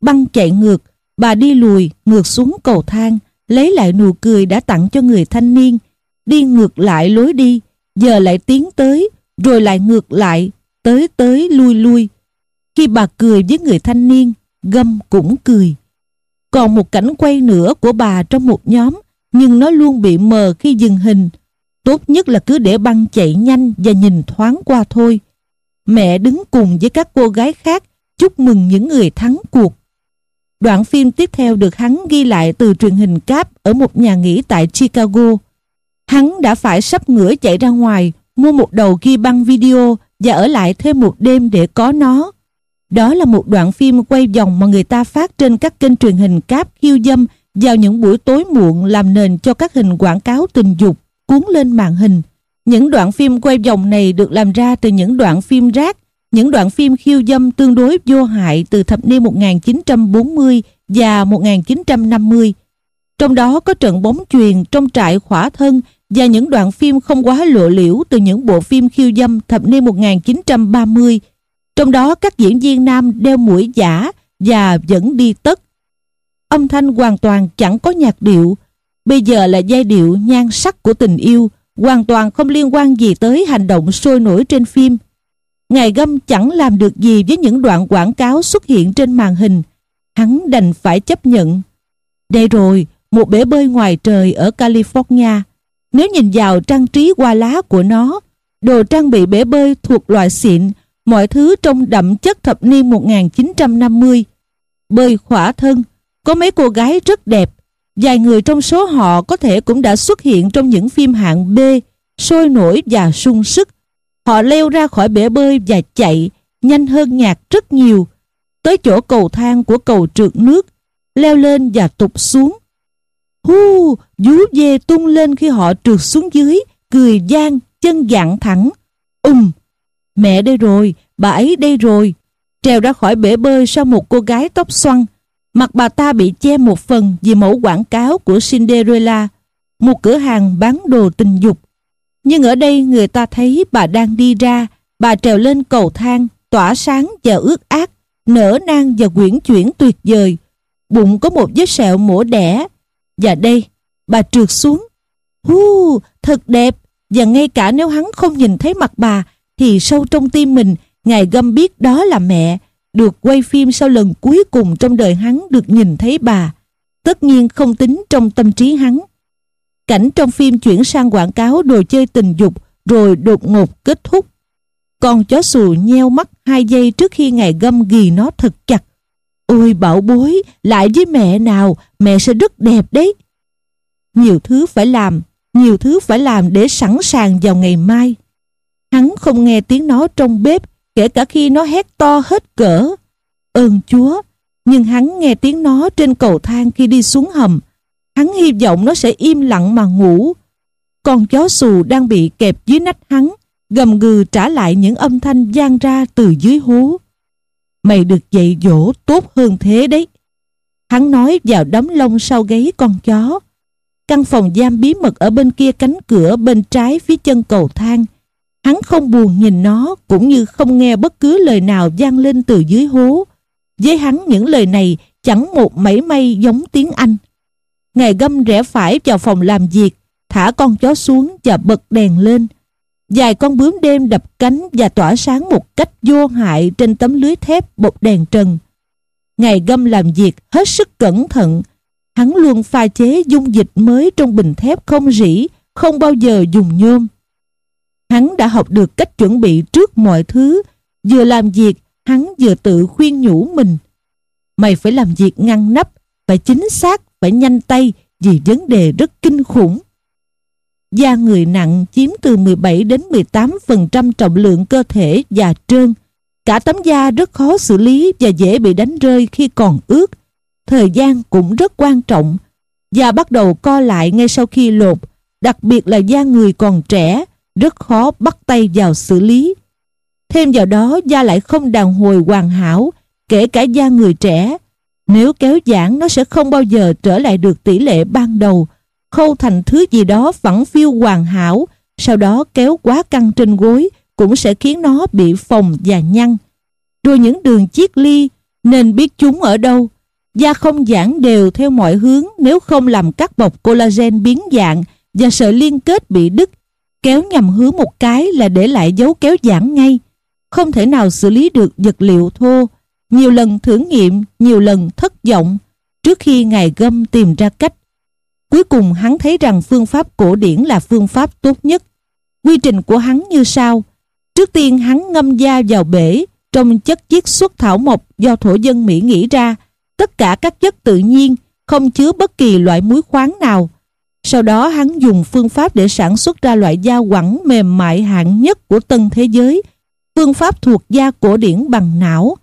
Băng chạy ngược, bà đi lùi, ngược xuống cầu thang, lấy lại nụ cười đã tặng cho người thanh niên, đi ngược lại lối đi, giờ lại tiến tới, rồi lại ngược lại, tới tới lui lui. Khi bà cười với người thanh niên, Gâm cũng cười. Còn một cảnh quay nữa của bà trong một nhóm, nhưng nó luôn bị mờ khi dừng hình. Tốt nhất là cứ để băng chạy nhanh và nhìn thoáng qua thôi. Mẹ đứng cùng với các cô gái khác chúc mừng những người thắng cuộc. Đoạn phim tiếp theo được hắn ghi lại từ truyền hình cáp ở một nhà nghỉ tại Chicago. Hắn đã phải sắp ngửa chạy ra ngoài, mua một đầu ghi băng video và ở lại thêm một đêm để có nó. Đó là một đoạn phim quay vòng mà người ta phát trên các kênh truyền hình cáp khiêu dâm vào những buổi tối muộn làm nền cho các hình quảng cáo tình dục cuốn lên màn hình. Những đoạn phim quay vòng này được làm ra từ những đoạn phim rác, những đoạn phim khiêu dâm tương đối vô hại từ thập niên 1940 và 1950. Trong đó có trận bóng truyền trong trại khỏa thân và những đoạn phim không quá lộ liễu từ những bộ phim khiêu dâm thập niên 1930. Trong đó các diễn viên nam đeo mũi giả và vẫn đi tất. Âm thanh hoàn toàn chẳng có nhạc điệu, bây giờ là giai điệu nhan sắc của tình yêu, hoàn toàn không liên quan gì tới hành động sôi nổi trên phim. Ngài Gâm chẳng làm được gì với những đoạn quảng cáo xuất hiện trên màn hình. Hắn đành phải chấp nhận. Đây rồi, một bể bơi ngoài trời ở California. Nếu nhìn vào trang trí hoa lá của nó, đồ trang bị bể bơi thuộc loại xịn, mọi thứ trong đậm chất thập niên 1950. Bơi khỏa thân, có mấy cô gái rất đẹp, vài người trong số họ có thể cũng đã xuất hiện trong những phim hạng B, sôi nổi và sung sức. Họ leo ra khỏi bể bơi và chạy, nhanh hơn nhạc rất nhiều, tới chỗ cầu thang của cầu trượt nước, leo lên và tụt xuống. Hu, vú dê tung lên khi họ trượt xuống dưới, cười gian, chân dặn thẳng. Ùm, mẹ đây rồi, bà ấy đây rồi. Trèo ra khỏi bể bơi sau một cô gái tóc xoăn. Mặt bà ta bị che một phần vì mẫu quảng cáo của Cinderella, một cửa hàng bán đồ tình dục. Nhưng ở đây người ta thấy bà đang đi ra, bà trèo lên cầu thang, tỏa sáng và ướt át, nở nang và quyển chuyển tuyệt vời. Bụng có một vết sẹo mổ đẻ, và đây, bà trượt xuống. Hú, thật đẹp. Và ngay cả nếu hắn không nhìn thấy mặt bà, thì sâu trong tim mình, ngài gâm biết đó là mẹ, được quay phim sau lần cuối cùng trong đời hắn được nhìn thấy bà. Tất nhiên không tính trong tâm trí hắn. Cảnh trong phim chuyển sang quảng cáo đồ chơi tình dục rồi đột ngột kết thúc. Con chó xù nheo mắt hai giây trước khi ngài gâm ghi nó thật chặt. Ôi bảo bối, lại với mẹ nào, mẹ sẽ rất đẹp đấy. Nhiều thứ phải làm, nhiều thứ phải làm để sẵn sàng vào ngày mai. Hắn không nghe tiếng nó trong bếp, kể cả khi nó hét to hết cỡ. Ơn Chúa, nhưng hắn nghe tiếng nó trên cầu thang khi đi xuống hầm. Hắn hy vọng nó sẽ im lặng mà ngủ. Con chó xù đang bị kẹp dưới nách hắn, gầm gừ trả lại những âm thanh gian ra từ dưới hố. Mày được dạy dỗ tốt hơn thế đấy. Hắn nói vào đấm lông sau gáy con chó. Căn phòng giam bí mật ở bên kia cánh cửa bên trái phía chân cầu thang. Hắn không buồn nhìn nó cũng như không nghe bất cứ lời nào vang lên từ dưới hố. Với hắn những lời này chẳng một mảy may giống tiếng Anh. Ngài gâm rẽ phải vào phòng làm việc, thả con chó xuống và bật đèn lên. Vài con bướm đêm đập cánh và tỏa sáng một cách vô hại trên tấm lưới thép bột đèn trần. Ngày gâm làm việc hết sức cẩn thận. Hắn luôn pha chế dung dịch mới trong bình thép không rỉ, không bao giờ dùng nhôm. Hắn đã học được cách chuẩn bị trước mọi thứ, vừa làm việc, hắn vừa tự khuyên nhủ mình. Mày phải làm việc ngăn nắp, phải chính xác, phải nhanh tay vì vấn đề rất kinh khủng. Da người nặng chiếm từ 17 đến 18% trọng lượng cơ thể và trơn. Cả tấm da rất khó xử lý và dễ bị đánh rơi khi còn ướt. Thời gian cũng rất quan trọng. Da bắt đầu co lại ngay sau khi lột, đặc biệt là da người còn trẻ, rất khó bắt tay vào xử lý. Thêm vào đó da lại không đàn hồi hoàn hảo, kể cả da người trẻ. Nếu kéo giãn nó sẽ không bao giờ trở lại được tỷ lệ ban đầu, khâu thành thứ gì đó phẳng phiu hoàn hảo, sau đó kéo quá căng trên gối cũng sẽ khiến nó bị phồng và nhăn. Rồi những đường chiếc ly nên biết chúng ở đâu. Da không giãn đều theo mọi hướng nếu không làm các bọc collagen biến dạng và sợi liên kết bị đứt. Kéo nhằm hướng một cái là để lại dấu kéo giãn ngay. Không thể nào xử lý được vật liệu thô. Nhiều lần thử nghiệm, nhiều lần thất vọng. Trước khi ngài gâm tìm ra cách Cuối cùng hắn thấy rằng phương pháp cổ điển là phương pháp tốt nhất. Quy trình của hắn như sau. Trước tiên hắn ngâm da vào bể trong chất chiết xuất thảo mộc do thổ dân Mỹ nghĩ ra. Tất cả các chất tự nhiên, không chứa bất kỳ loại muối khoáng nào. Sau đó hắn dùng phương pháp để sản xuất ra loại da quẳng mềm mại hạng nhất của tân thế giới. Phương pháp thuộc da cổ điển bằng não.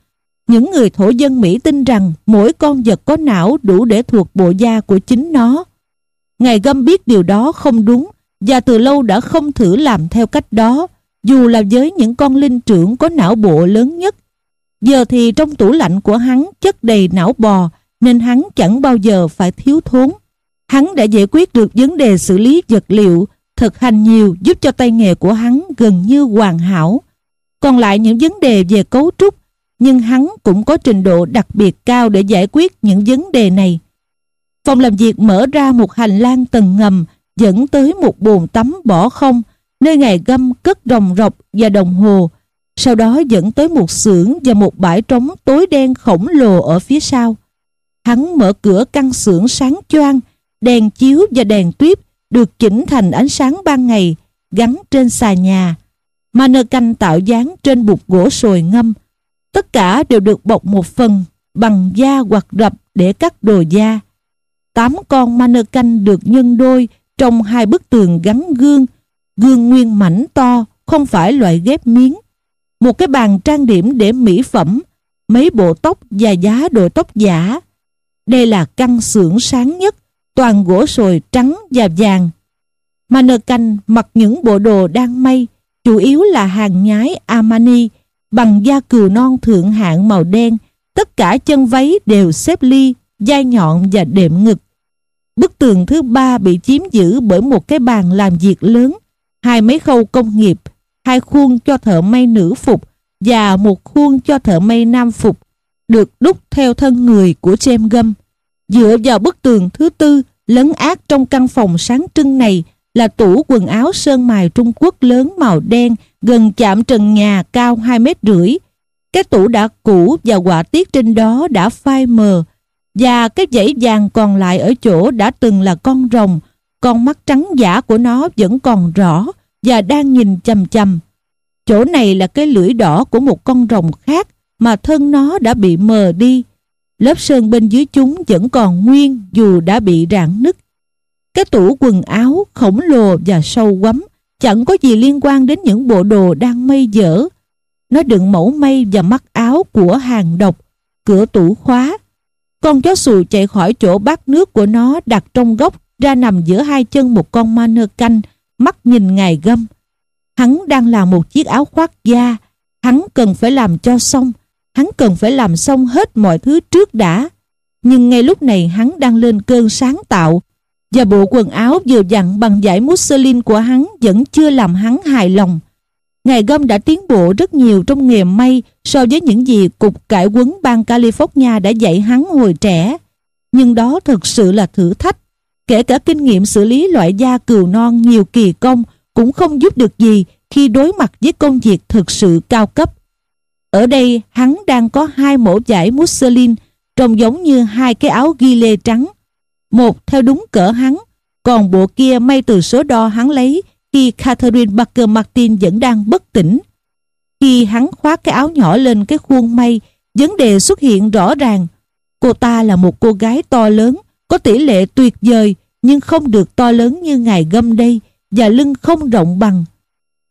Những người thổ dân Mỹ tin rằng mỗi con vật có não đủ để thuộc bộ da của chính nó. Ngài Gâm biết điều đó không đúng và từ lâu đã không thử làm theo cách đó, dù là với những con linh trưởng có não bộ lớn nhất. Giờ thì trong tủ lạnh của hắn chất đầy não bò, nên hắn chẳng bao giờ phải thiếu thốn. Hắn đã giải quyết được vấn đề xử lý vật liệu, thực hành nhiều giúp cho tay nghề của hắn gần như hoàn hảo. Còn lại những vấn đề về cấu trúc, nhưng hắn cũng có trình độ đặc biệt cao để giải quyết những vấn đề này. Phòng làm việc mở ra một hành lang tầng ngầm dẫn tới một bồn tắm bỏ không nơi ngài găm cất rồng rọc và đồng hồ sau đó dẫn tới một xưởng và một bãi trống tối đen khổng lồ ở phía sau. Hắn mở cửa căn xưởng sáng choang, đèn chiếu và đèn tuyếp được chỉnh thành ánh sáng ban ngày gắn trên xà nhà. Mannequin tạo dáng trên bục gỗ sồi ngâm. Tất cả đều được bọc một phần bằng da hoặc rập để cắt đồ da tám con mannequin được nhân đôi trong hai bức tường gắn gương, gương nguyên mảnh to, không phải loại ghép miếng. Một cái bàn trang điểm để mỹ phẩm, mấy bộ tóc và giá đội tóc giả. Đây là căn xưởng sáng nhất, toàn gỗ sồi trắng và vàng. Mannequin mặc những bộ đồ đang may, chủ yếu là hàng nhái Armani, bằng da cừu non thượng hạng màu đen, tất cả chân váy đều xếp ly, dai nhọn và đệm ngực. Bức tường thứ ba bị chiếm giữ bởi một cái bàn làm việc lớn, hai mấy khâu công nghiệp, hai khuôn cho thợ may nữ phục và một khuôn cho thợ may nam phục, được đúc theo thân người của James Gum. Dựa vào bức tường thứ tư, lấn át trong căn phòng sáng trưng này là tủ quần áo sơn mài Trung Quốc lớn màu đen gần chạm trần nhà cao 2 mét rưỡi. Cái tủ đã cũ và họa tiết trên đó đã phai mờ, và cái dãy vàng còn lại ở chỗ đã từng là con rồng, con mắt trắng giả của nó vẫn còn rõ và đang nhìn chầm chầm. Chỗ này là cái lưỡi đỏ của một con rồng khác mà thân nó đã bị mờ đi. Lớp sơn bên dưới chúng vẫn còn nguyên dù đã bị rạn nứt. Cái tủ quần áo khổng lồ và sâu quắm chẳng có gì liên quan đến những bộ đồ đang mây dở. Nó đựng mẫu mây và mắt áo của hàng độc, cửa tủ khóa, con chó xù chạy khỏi chỗ bát nước của nó đặt trong góc ra nằm giữa hai chân một con ma nơ canh, mắt nhìn ngài gâm. Hắn đang làm một chiếc áo khoác da, hắn cần phải làm cho xong, hắn cần phải làm xong hết mọi thứ trước đã. Nhưng ngay lúc này hắn đang lên cơn sáng tạo, và bộ quần áo vừa dặn bằng giải Mussolin của hắn vẫn chưa làm hắn hài lòng. Ngài Gâm đã tiến bộ rất nhiều trong nghề may so với những gì Cục Cải quấn bang California đã dạy hắn hồi trẻ. Nhưng đó thực sự là thử thách. Kể cả kinh nghiệm xử lý loại da cừu non nhiều kỳ công cũng không giúp được gì khi đối mặt với công việc thực sự cao cấp. Ở đây hắn đang có hai mẫu vải Mussolin trông giống như hai cái áo ghi lê trắng. Một theo đúng cỡ hắn, còn bộ kia may từ số đo hắn lấy khi Catherine Parker Martin vẫn đang bất tỉnh. Khi hắn khoác cái áo nhỏ lên cái khuôn may, vấn đề xuất hiện rõ ràng. Cô ta là một cô gái to lớn, có tỷ lệ tuyệt vời, nhưng không được to lớn như ngài gâm đây, và lưng không rộng bằng.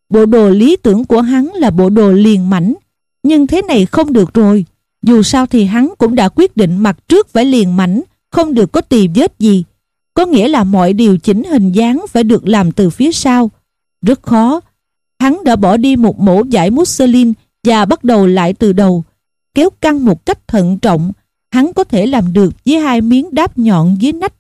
Bộ đồ lý tưởng của hắn là bộ đồ liền mảnh, nhưng thế này không được rồi. Dù sao thì hắn cũng đã quyết định mặt trước phải liền mảnh, không được có tì vết gì. Có nghĩa là mọi điều chỉnh hình dáng phải được làm từ phía sau. Rất khó. Hắn đã bỏ đi một mẫu giải Mussolin và bắt đầu lại từ đầu. Kéo căng một cách thận trọng, hắn có thể làm được với hai miếng đáp nhọn dưới nách.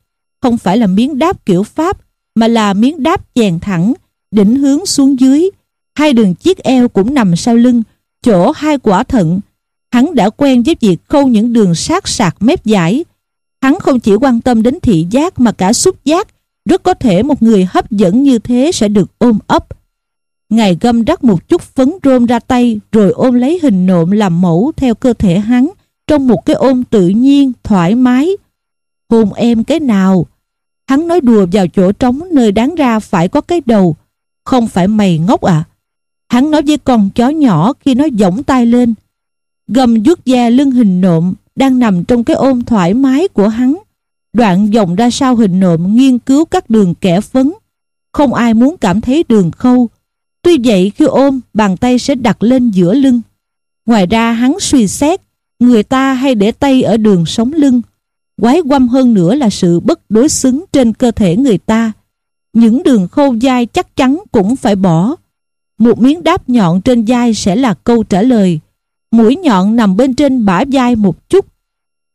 Không phải là miếng đáp kiểu Pháp, mà là miếng đáp chèn thẳng, đỉnh hướng xuống dưới. Hai đường chiếc eo cũng nằm sau lưng, chỗ hai quả thận. Hắn đã quen với việc khâu những đường sát sạc mép giải. Hắn không chỉ quan tâm đến thị giác mà cả xúc giác. Rất có thể một người hấp dẫn như thế sẽ được ôm ấp. Ngài gâm rắc một chút phấn rôm ra tay rồi ôm lấy hình nộm làm mẫu theo cơ thể hắn trong một cái ôm tự nhiên, thoải mái. Hôn em cái nào? Hắn nói đùa vào chỗ trống nơi đáng ra phải có cái đầu. Không phải mày ngốc à? Hắn nói với con chó nhỏ khi nó giỏng tay lên. Gầm vuốt da lưng hình nộm đang nằm trong cái ôm thoải mái của hắn. Đoạn vòng ra sau hình nộm nghiên cứu các đường kẻ phấn. Không ai muốn cảm thấy đường khâu. Tuy vậy khi ôm, bàn tay sẽ đặt lên giữa lưng. Ngoài ra hắn suy xét, người ta hay để tay ở đường sống lưng. Quái quăm hơn nữa là sự bất đối xứng trên cơ thể người ta. Những đường khâu dai chắc chắn cũng phải bỏ. Một miếng đáp nhọn trên vai sẽ là câu trả lời. Mũi nhọn nằm bên trên bả vai một chút.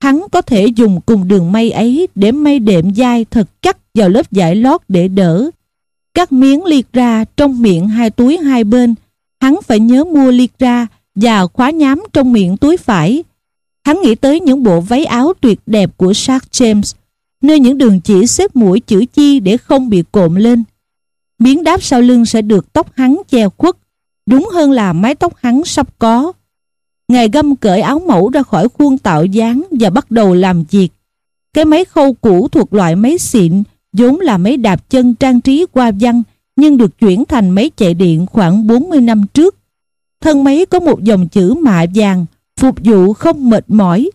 Hắn có thể dùng cùng đường may ấy để may đệm vai thật chắc vào lớp vải lót để đỡ. Các miếng liệt ra trong miệng hai túi hai bên. Hắn phải nhớ mua liệt ra và khóa nhám trong miệng túi phải. Hắn nghĩ tới những bộ váy áo tuyệt đẹp của Shark James, nơi những đường chỉ xếp mũi chữ chi để không bị cộm lên. Miếng đáp sau lưng sẽ được tóc hắn che khuất, đúng hơn là mái tóc hắn sắp có. Ngài gâm cởi áo mẫu ra khỏi khuôn tạo dáng và bắt đầu làm việc. Cái máy khâu cũ thuộc loại máy xịn, vốn là máy đạp chân trang trí qua văn, nhưng được chuyển thành máy chạy điện khoảng 40 năm trước. Thân máy có một dòng chữ mạ vàng, phục vụ không mệt mỏi.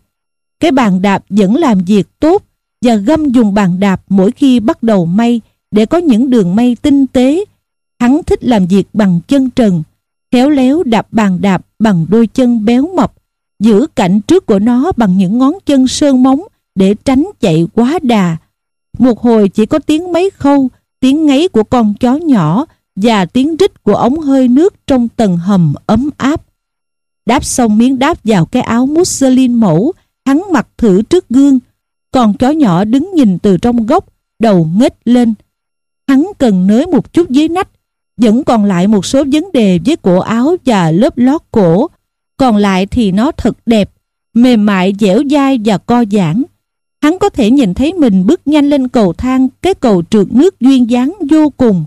Cái bàn đạp vẫn làm việc tốt và gâm dùng bàn đạp mỗi khi bắt đầu may để có những đường may tinh tế. Hắn thích làm việc bằng chân trần, khéo léo đạp bàn đạp bằng đôi chân béo mập, giữ cạnh trước của nó bằng những ngón chân sơn móng để tránh chạy quá đà. Một hồi chỉ có tiếng mấy khâu, tiếng ngáy của con chó nhỏ và tiếng rít của ống hơi nước trong tầng hầm ấm áp. Đáp xong miếng đáp vào cái áo Mussolin mẫu, hắn mặc thử trước gương. Còn chó nhỏ đứng nhìn từ trong góc, đầu nghếch lên. Hắn cần nới một chút dưới nách, vẫn còn lại một số vấn đề với cổ áo và lớp lót cổ. Còn lại thì nó thật đẹp, mềm mại, dẻo dai và co giãn. Hắn có thể nhìn thấy mình bước nhanh lên cầu thang, cái cầu trượt nước duyên dáng vô cùng.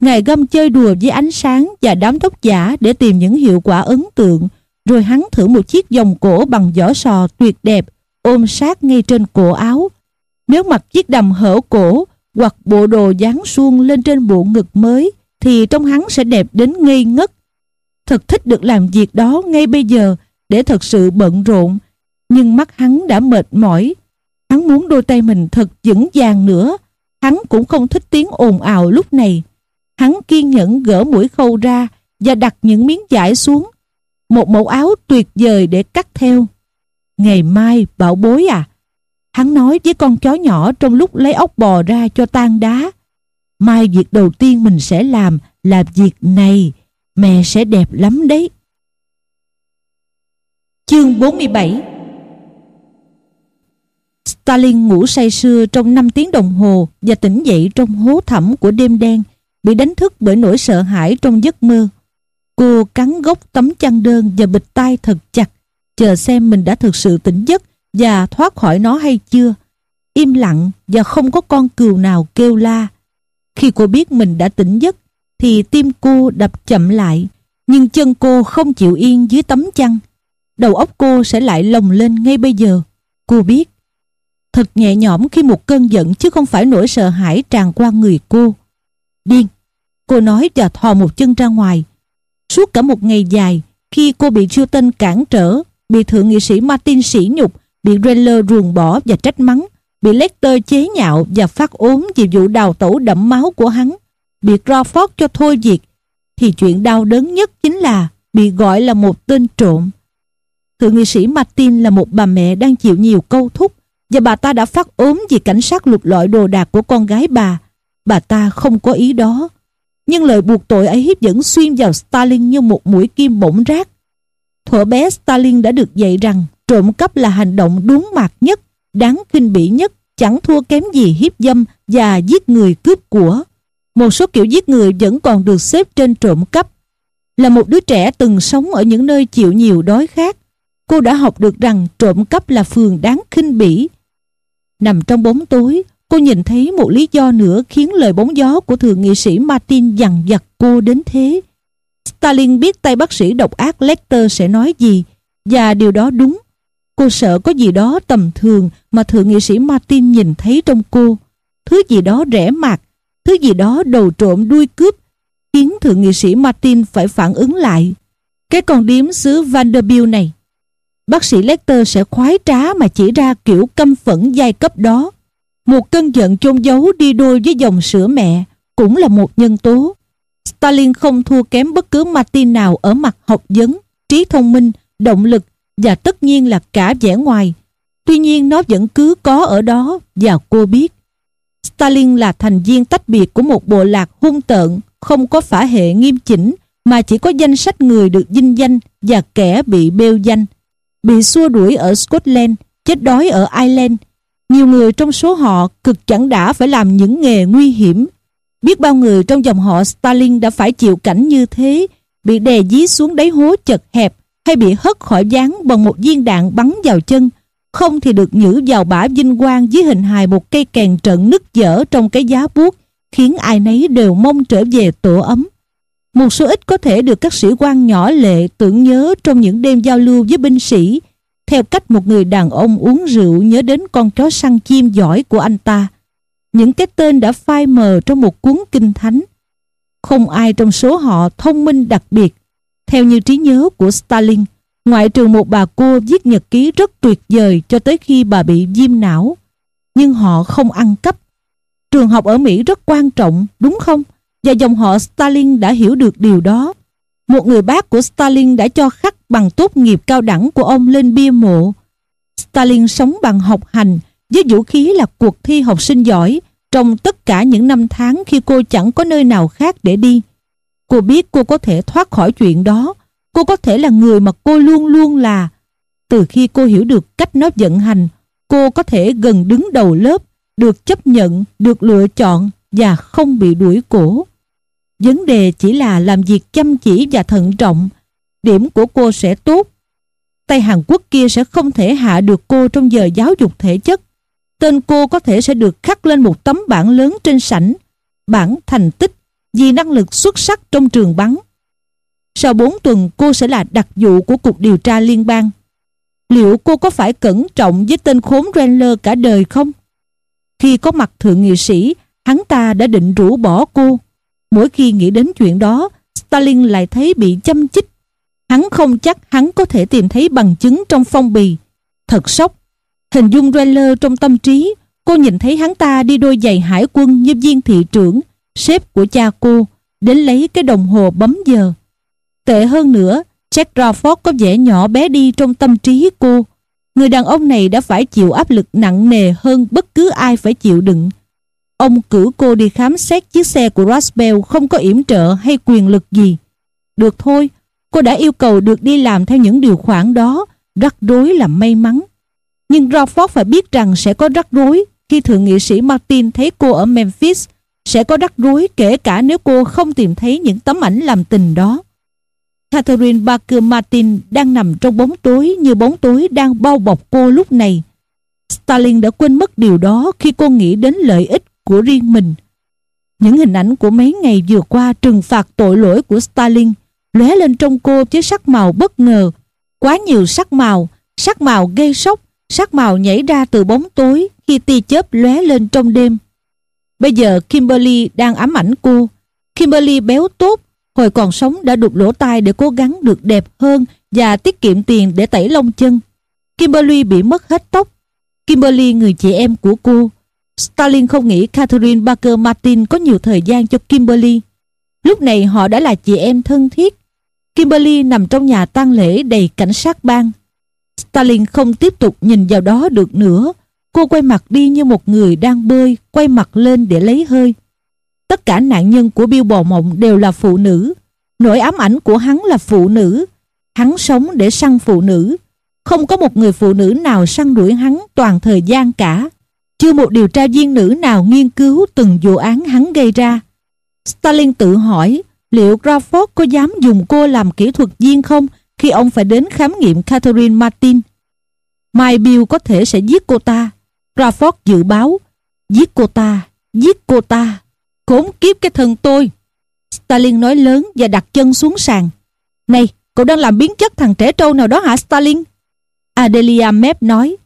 Ngài gâm chơi đùa với ánh sáng và đám tóc giả để tìm những hiệu quả ấn tượng, rồi hắn thử một chiếc vòng cổ bằng vỏ sò tuyệt đẹp, ôm sát ngay trên cổ áo. Nếu mặc chiếc đầm hở cổ hoặc bộ đồ dáng suông lên trên bộ ngực mới, thì trong hắn sẽ đẹp đến ngây ngất. Thật thích được làm việc đó ngay bây giờ để thật sự bận rộn, nhưng mắt hắn đã mệt mỏi. Hắn muốn đôi tay mình thật vững vàng nữa. Hắn cũng không thích tiếng ồn ào lúc này. Hắn kiên nhẫn gỡ mũi khâu ra và đặt những miếng vải xuống một mẫu áo tuyệt vời để cắt theo. Ngày mai, bảo bối à? Hắn nói với con chó nhỏ trong lúc lấy ốc bò ra cho tan đá. Mai việc đầu tiên mình sẽ làm là việc này. Mẹ sẽ đẹp lắm đấy. Chương 47 Stalin ngủ say sưa trong 5 tiếng đồng hồ và tỉnh dậy trong hố thẳm của đêm đen, bị đánh thức bởi nỗi sợ hãi trong giấc mơ. Cô cắn gốc tấm chăn đơn và bịch tai thật chặt, chờ xem mình đã thực sự tỉnh giấc và thoát khỏi nó hay chưa. Im lặng và không có con cừu nào kêu la. Khi cô biết mình đã tỉnh giấc, thì tim cô đập chậm lại, nhưng chân cô không chịu yên dưới tấm chăn. Đầu óc cô sẽ lại lồng lên ngay bây giờ. Cô biết. Thật nhẹ nhõm khi một cơn giận chứ không phải nỗi sợ hãi tràn qua người cô. Điên. Cô nói và thò một chân ra ngoài. Suốt cả một ngày dài, khi cô bị siêu tên cản trở, bị thượng nghị sĩ Martin sỉ nhục, bị Reller ruồng bỏ và trách mắng, bị Lecter chế nhạo và phát ốm vì vụ đào tẩu đẫm máu của hắn, bị Crawford cho thôi việc, thì chuyện đau đớn nhất chính là bị gọi là một tên trộm. Thượng nghị sĩ Martin là một bà mẹ đang chịu nhiều câu thúc và bà ta đã phát ốm vì cảnh sát lục lọi đồ đạc của con gái bà. Bà ta không có ý đó. Nhưng lời buộc tội ấy vẫn xuyên vào Stalin như một mũi kim bổng rác. Thuở bé Stalin đã được dạy rằng trộm cắp là hành động đúng mạc nhất, đáng kinh bỉ nhất, chẳng thua kém gì hiếp dâm và giết người cướp của. Một số kiểu giết người vẫn còn được xếp trên trộm cắp. Là một đứa trẻ từng sống ở những nơi chịu nhiều đói khát, cô đã học được rằng trộm cắp là phường đáng khinh bỉ. Nằm trong bóng tối, cô nhìn thấy một lý do nữa khiến lời bóng gió của thượng nghị sĩ Martin dằn vặt cô đến thế. Stalin biết tay bác sĩ độc ác Lecter sẽ nói gì, và điều đó đúng. Cô sợ có gì đó tầm thường mà thượng nghị sĩ Martin nhìn thấy trong cô. Thứ gì đó rẻ mạt, thứ gì đó đầu trộm đuôi cướp, khiến thượng nghị sĩ Martin phải phản ứng lại. Cái con điếm xứ Vanderbilt này bác sĩ Lecter sẽ khoái trá mà chỉ ra kiểu căm phẫn giai cấp đó. Một cơn giận chôn giấu đi đôi với dòng sữa mẹ cũng là một nhân tố. Stalin không thua kém bất cứ Martin nào ở mặt học vấn, trí thông minh, động lực và tất nhiên là cả vẻ ngoài. Tuy nhiên nó vẫn cứ có ở đó và cô biết. Stalin là thành viên tách biệt của một bộ lạc hung tợn, không có phả hệ nghiêm chỉnh mà chỉ có danh sách người được dinh danh và kẻ bị bêu danh bị xua đuổi ở Scotland, chết đói ở Ireland. Nhiều người trong số họ cực chẳng đã phải làm những nghề nguy hiểm. Biết bao người trong dòng họ Stalin đã phải chịu cảnh như thế, bị đè dí xuống đáy hố chật hẹp hay bị hất khỏi gián bằng một viên đạn bắn vào chân, không thì được nhử vào bả vinh quang dưới hình hài một cây kèn trận nứt dở trong cái giá buốt, khiến ai nấy đều mong trở về tổ ấm. Một số ít có thể được các sĩ quan nhỏ lệ tưởng nhớ trong những đêm giao lưu với binh sĩ, theo cách một người đàn ông uống rượu nhớ đến con chó săn chim giỏi của anh ta. Những cái tên đã phai mờ trong một cuốn kinh thánh. Không ai trong số họ thông minh đặc biệt. Theo như trí nhớ của Stalin, ngoại trừ một bà cô viết nhật ký rất tuyệt vời cho tới khi bà bị viêm não. Nhưng họ không ăn cắp. Trường học ở Mỹ rất quan trọng, đúng không? và dòng họ Stalin đã hiểu được điều đó. Một người bác của Stalin đã cho khắc bằng tốt nghiệp cao đẳng của ông lên bia mộ. Stalin sống bằng học hành với vũ khí là cuộc thi học sinh giỏi trong tất cả những năm tháng khi cô chẳng có nơi nào khác để đi. Cô biết cô có thể thoát khỏi chuyện đó. Cô có thể là người mà cô luôn luôn là. Từ khi cô hiểu được cách nó vận hành, cô có thể gần đứng đầu lớp, được chấp nhận, được lựa chọn và không bị đuổi cổ. Vấn đề chỉ là làm việc chăm chỉ và thận trọng. Điểm của cô sẽ tốt. Tay Hàn Quốc kia sẽ không thể hạ được cô trong giờ giáo dục thể chất. Tên cô có thể sẽ được khắc lên một tấm bảng lớn trên sảnh. Bảng thành tích vì năng lực xuất sắc trong trường bắn. Sau 4 tuần cô sẽ là đặc vụ của Cục Điều tra Liên bang. Liệu cô có phải cẩn trọng với tên khốn Renler cả đời không? Khi có mặt thượng nghị sĩ, hắn ta đã định rũ bỏ cô. Mỗi khi nghĩ đến chuyện đó, Stalin lại thấy bị châm chích. Hắn không chắc hắn có thể tìm thấy bằng chứng trong phong bì. Thật sốc. Hình dung Renler trong tâm trí, cô nhìn thấy hắn ta đi đôi giày hải quân như viên thị trưởng, sếp của cha cô, đến lấy cái đồng hồ bấm giờ. Tệ hơn nữa, Jack Crawford có vẻ nhỏ bé đi trong tâm trí cô. Người đàn ông này đã phải chịu áp lực nặng nề hơn bất cứ ai phải chịu đựng. Ông cử cô đi khám xét chiếc xe của Roswell không có yểm trợ hay quyền lực gì. Được thôi, cô đã yêu cầu được đi làm theo những điều khoản đó, rắc rối là may mắn. Nhưng Crawford phải biết rằng sẽ có rắc rối khi thượng nghị sĩ Martin thấy cô ở Memphis, sẽ có rắc rối kể cả nếu cô không tìm thấy những tấm ảnh làm tình đó. Catherine Barker Martin đang nằm trong bóng tối như bóng tối đang bao bọc cô lúc này. Stalin đã quên mất điều đó khi cô nghĩ đến lợi ích của riêng mình. Những hình ảnh của mấy ngày vừa qua trừng phạt tội lỗi của Stalin lóe lên trong cô với sắc màu bất ngờ. Quá nhiều sắc màu, sắc màu gây sốc, sắc màu nhảy ra từ bóng tối khi tia chớp lóe lên trong đêm. Bây giờ Kimberly đang ám ảnh cô. Kimberly béo tốt, hồi còn sống đã đục lỗ tai để cố gắng được đẹp hơn và tiết kiệm tiền để tẩy lông chân. Kimberly bị mất hết tóc. Kimberly người chị em của cô. Stalin không nghĩ Catherine Barker Martin có nhiều thời gian cho Kimberly. Lúc này họ đã là chị em thân thiết. Kimberly nằm trong nhà tang lễ đầy cảnh sát bang. Stalin không tiếp tục nhìn vào đó được nữa. Cô quay mặt đi như một người đang bơi, quay mặt lên để lấy hơi. Tất cả nạn nhân của Bill Bò Mộng đều là phụ nữ. Nỗi ám ảnh của hắn là phụ nữ. Hắn sống để săn phụ nữ. Không có một người phụ nữ nào săn đuổi hắn toàn thời gian cả. Chưa một điều tra viên nữ nào nghiên cứu từng vụ án hắn gây ra. Stalin tự hỏi liệu Crawford có dám dùng cô làm kỹ thuật viên không khi ông phải đến khám nghiệm Catherine Martin. Mai Bill có thể sẽ giết cô ta. Crawford dự báo giết cô ta, giết cô ta. Khốn kiếp cái thân tôi. Stalin nói lớn và đặt chân xuống sàn. Này, cậu đang làm biến chất thằng trẻ trâu nào đó hả Stalin? Adelia Mep nói.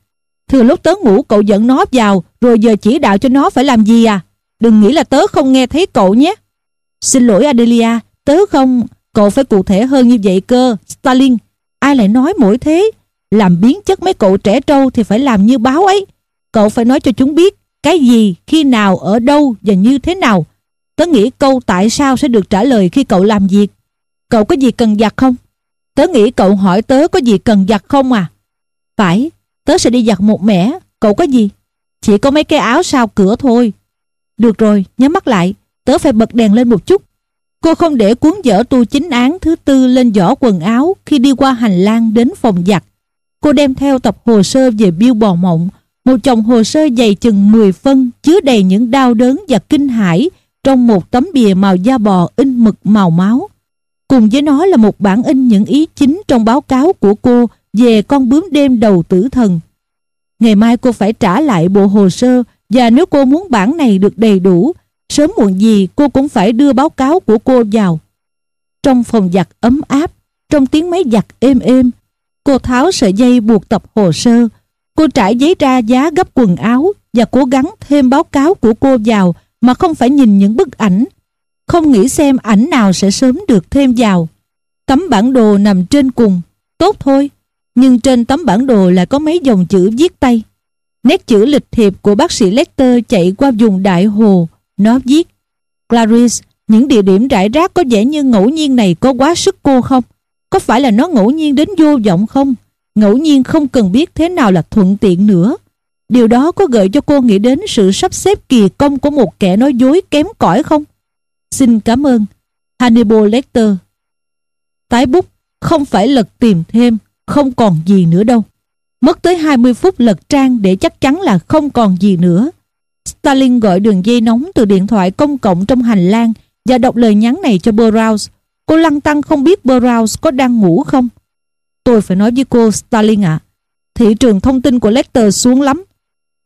Thừa lúc tớ ngủ cậu dẫn nó vào rồi giờ chỉ đạo cho nó phải làm gì à? Đừng nghĩ là tớ không nghe thấy cậu nhé. Xin lỗi Adelia, tớ không... Cậu phải cụ thể hơn như vậy cơ, Stalin. Ai lại nói mỗi thế? Làm biến chất mấy cậu trẻ trâu thì phải làm như báo ấy. Cậu phải nói cho chúng biết cái gì, khi nào, ở đâu và như thế nào. Tớ nghĩ câu tại sao sẽ được trả lời khi cậu làm việc. Cậu có gì cần giặt không? Tớ nghĩ cậu hỏi tớ có gì cần giặt không à? Phải, tớ sẽ đi giặt một mẻ. Cậu có gì? Chỉ có mấy cái áo sau cửa thôi. Được rồi, nhắm mắt lại. Tớ phải bật đèn lên một chút. Cô không để cuốn vở tu chính án thứ tư lên giỏ quần áo khi đi qua hành lang đến phòng giặt. Cô đem theo tập hồ sơ về biêu bò mộng, một chồng hồ sơ dày chừng 10 phân chứa đầy những đau đớn và kinh hãi trong một tấm bìa màu da bò in mực màu máu. Cùng với nó là một bản in những ý chính trong báo cáo của cô về con bướm đêm đầu tử thần. Ngày mai cô phải trả lại bộ hồ sơ và nếu cô muốn bản này được đầy đủ Sớm muộn gì cô cũng phải đưa báo cáo của cô vào. Trong phòng giặt ấm áp, trong tiếng máy giặt êm êm, cô tháo sợi dây buộc tập hồ sơ. Cô trải giấy ra giá gấp quần áo và cố gắng thêm báo cáo của cô vào mà không phải nhìn những bức ảnh. Không nghĩ xem ảnh nào sẽ sớm được thêm vào. Tấm bản đồ nằm trên cùng, tốt thôi. Nhưng trên tấm bản đồ lại có mấy dòng chữ viết tay. Nét chữ lịch thiệp của bác sĩ Lecter chạy qua vùng đại hồ, nó viết Clarice, những địa điểm rải rác có vẻ như ngẫu nhiên này có quá sức cô không? Có phải là nó ngẫu nhiên đến vô vọng không? Ngẫu nhiên không cần biết thế nào là thuận tiện nữa. Điều đó có gợi cho cô nghĩ đến sự sắp xếp kỳ công của một kẻ nói dối kém cỏi không? Xin cảm ơn. Hannibal Lecter Tái bút, không phải lật tìm thêm, không còn gì nữa đâu. Mất tới 20 phút lật trang để chắc chắn là không còn gì nữa. Stalin gọi đường dây nóng từ điện thoại công cộng trong hành lang và đọc lời nhắn này cho Burroughs. Cô lăng tăng không biết Burroughs có đang ngủ không. Tôi phải nói với cô Stalin ạ. thị trường thông tin của Lecter xuống lắm.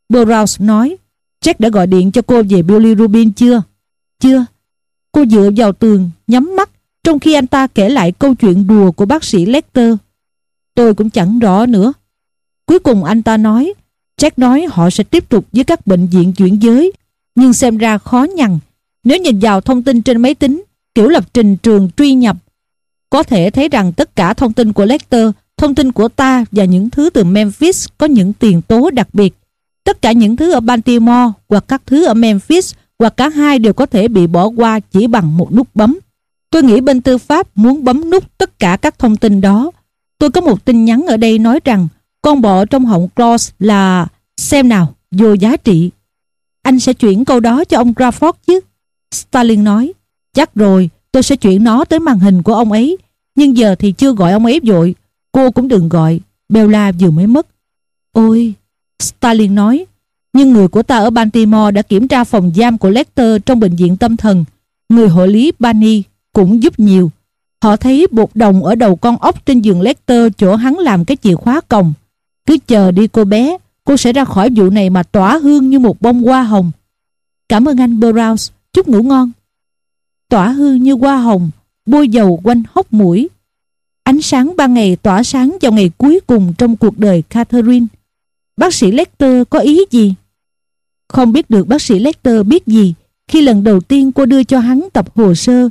Burroughs nói, Jack đã gọi điện cho cô về Billy Rubin chưa? Chưa. Cô dựa vào tường, nhắm mắt, trong khi anh ta kể lại câu chuyện đùa của bác sĩ Lecter. Tôi cũng chẳng rõ nữa. Cuối cùng anh ta nói, Jack nói họ sẽ tiếp tục với các bệnh viện chuyển giới, nhưng xem ra khó nhằn. Nếu nhìn vào thông tin trên máy tính, kiểu lập trình trường truy nhập, có thể thấy rằng tất cả thông tin của Lecter, thông tin của ta và những thứ từ Memphis có những tiền tố đặc biệt. Tất cả những thứ ở Baltimore hoặc các thứ ở Memphis hoặc cả hai đều có thể bị bỏ qua chỉ bằng một nút bấm. Tôi nghĩ bên tư pháp muốn bấm nút tất cả các thông tin đó. Tôi có một tin nhắn ở đây nói rằng con bọ trong họng Claus là xem nào, vô giá trị. Anh sẽ chuyển câu đó cho ông Crawford chứ? Stalin nói, chắc rồi, tôi sẽ chuyển nó tới màn hình của ông ấy. Nhưng giờ thì chưa gọi ông ấy vội. Cô cũng đừng gọi, Bella vừa mới mất. Ôi, Stalin nói, nhưng người của ta ở Baltimore đã kiểm tra phòng giam của Lecter trong bệnh viện tâm thần. Người hộ lý Bani cũng giúp nhiều. Họ thấy bột đồng ở đầu con ốc trên giường Lecter chỗ hắn làm cái chìa khóa còng. Cứ chờ đi cô bé, cô sẽ ra khỏi vụ này mà tỏa hương như một bông hoa hồng. Cảm ơn anh Burroughs, chúc ngủ ngon. Tỏa hư như hoa hồng, bôi dầu quanh hốc mũi. Ánh sáng ban ngày tỏa sáng vào ngày cuối cùng trong cuộc đời Catherine. Bác sĩ Lecter có ý gì? Không biết được bác sĩ Lecter biết gì khi lần đầu tiên cô đưa cho hắn tập hồ sơ.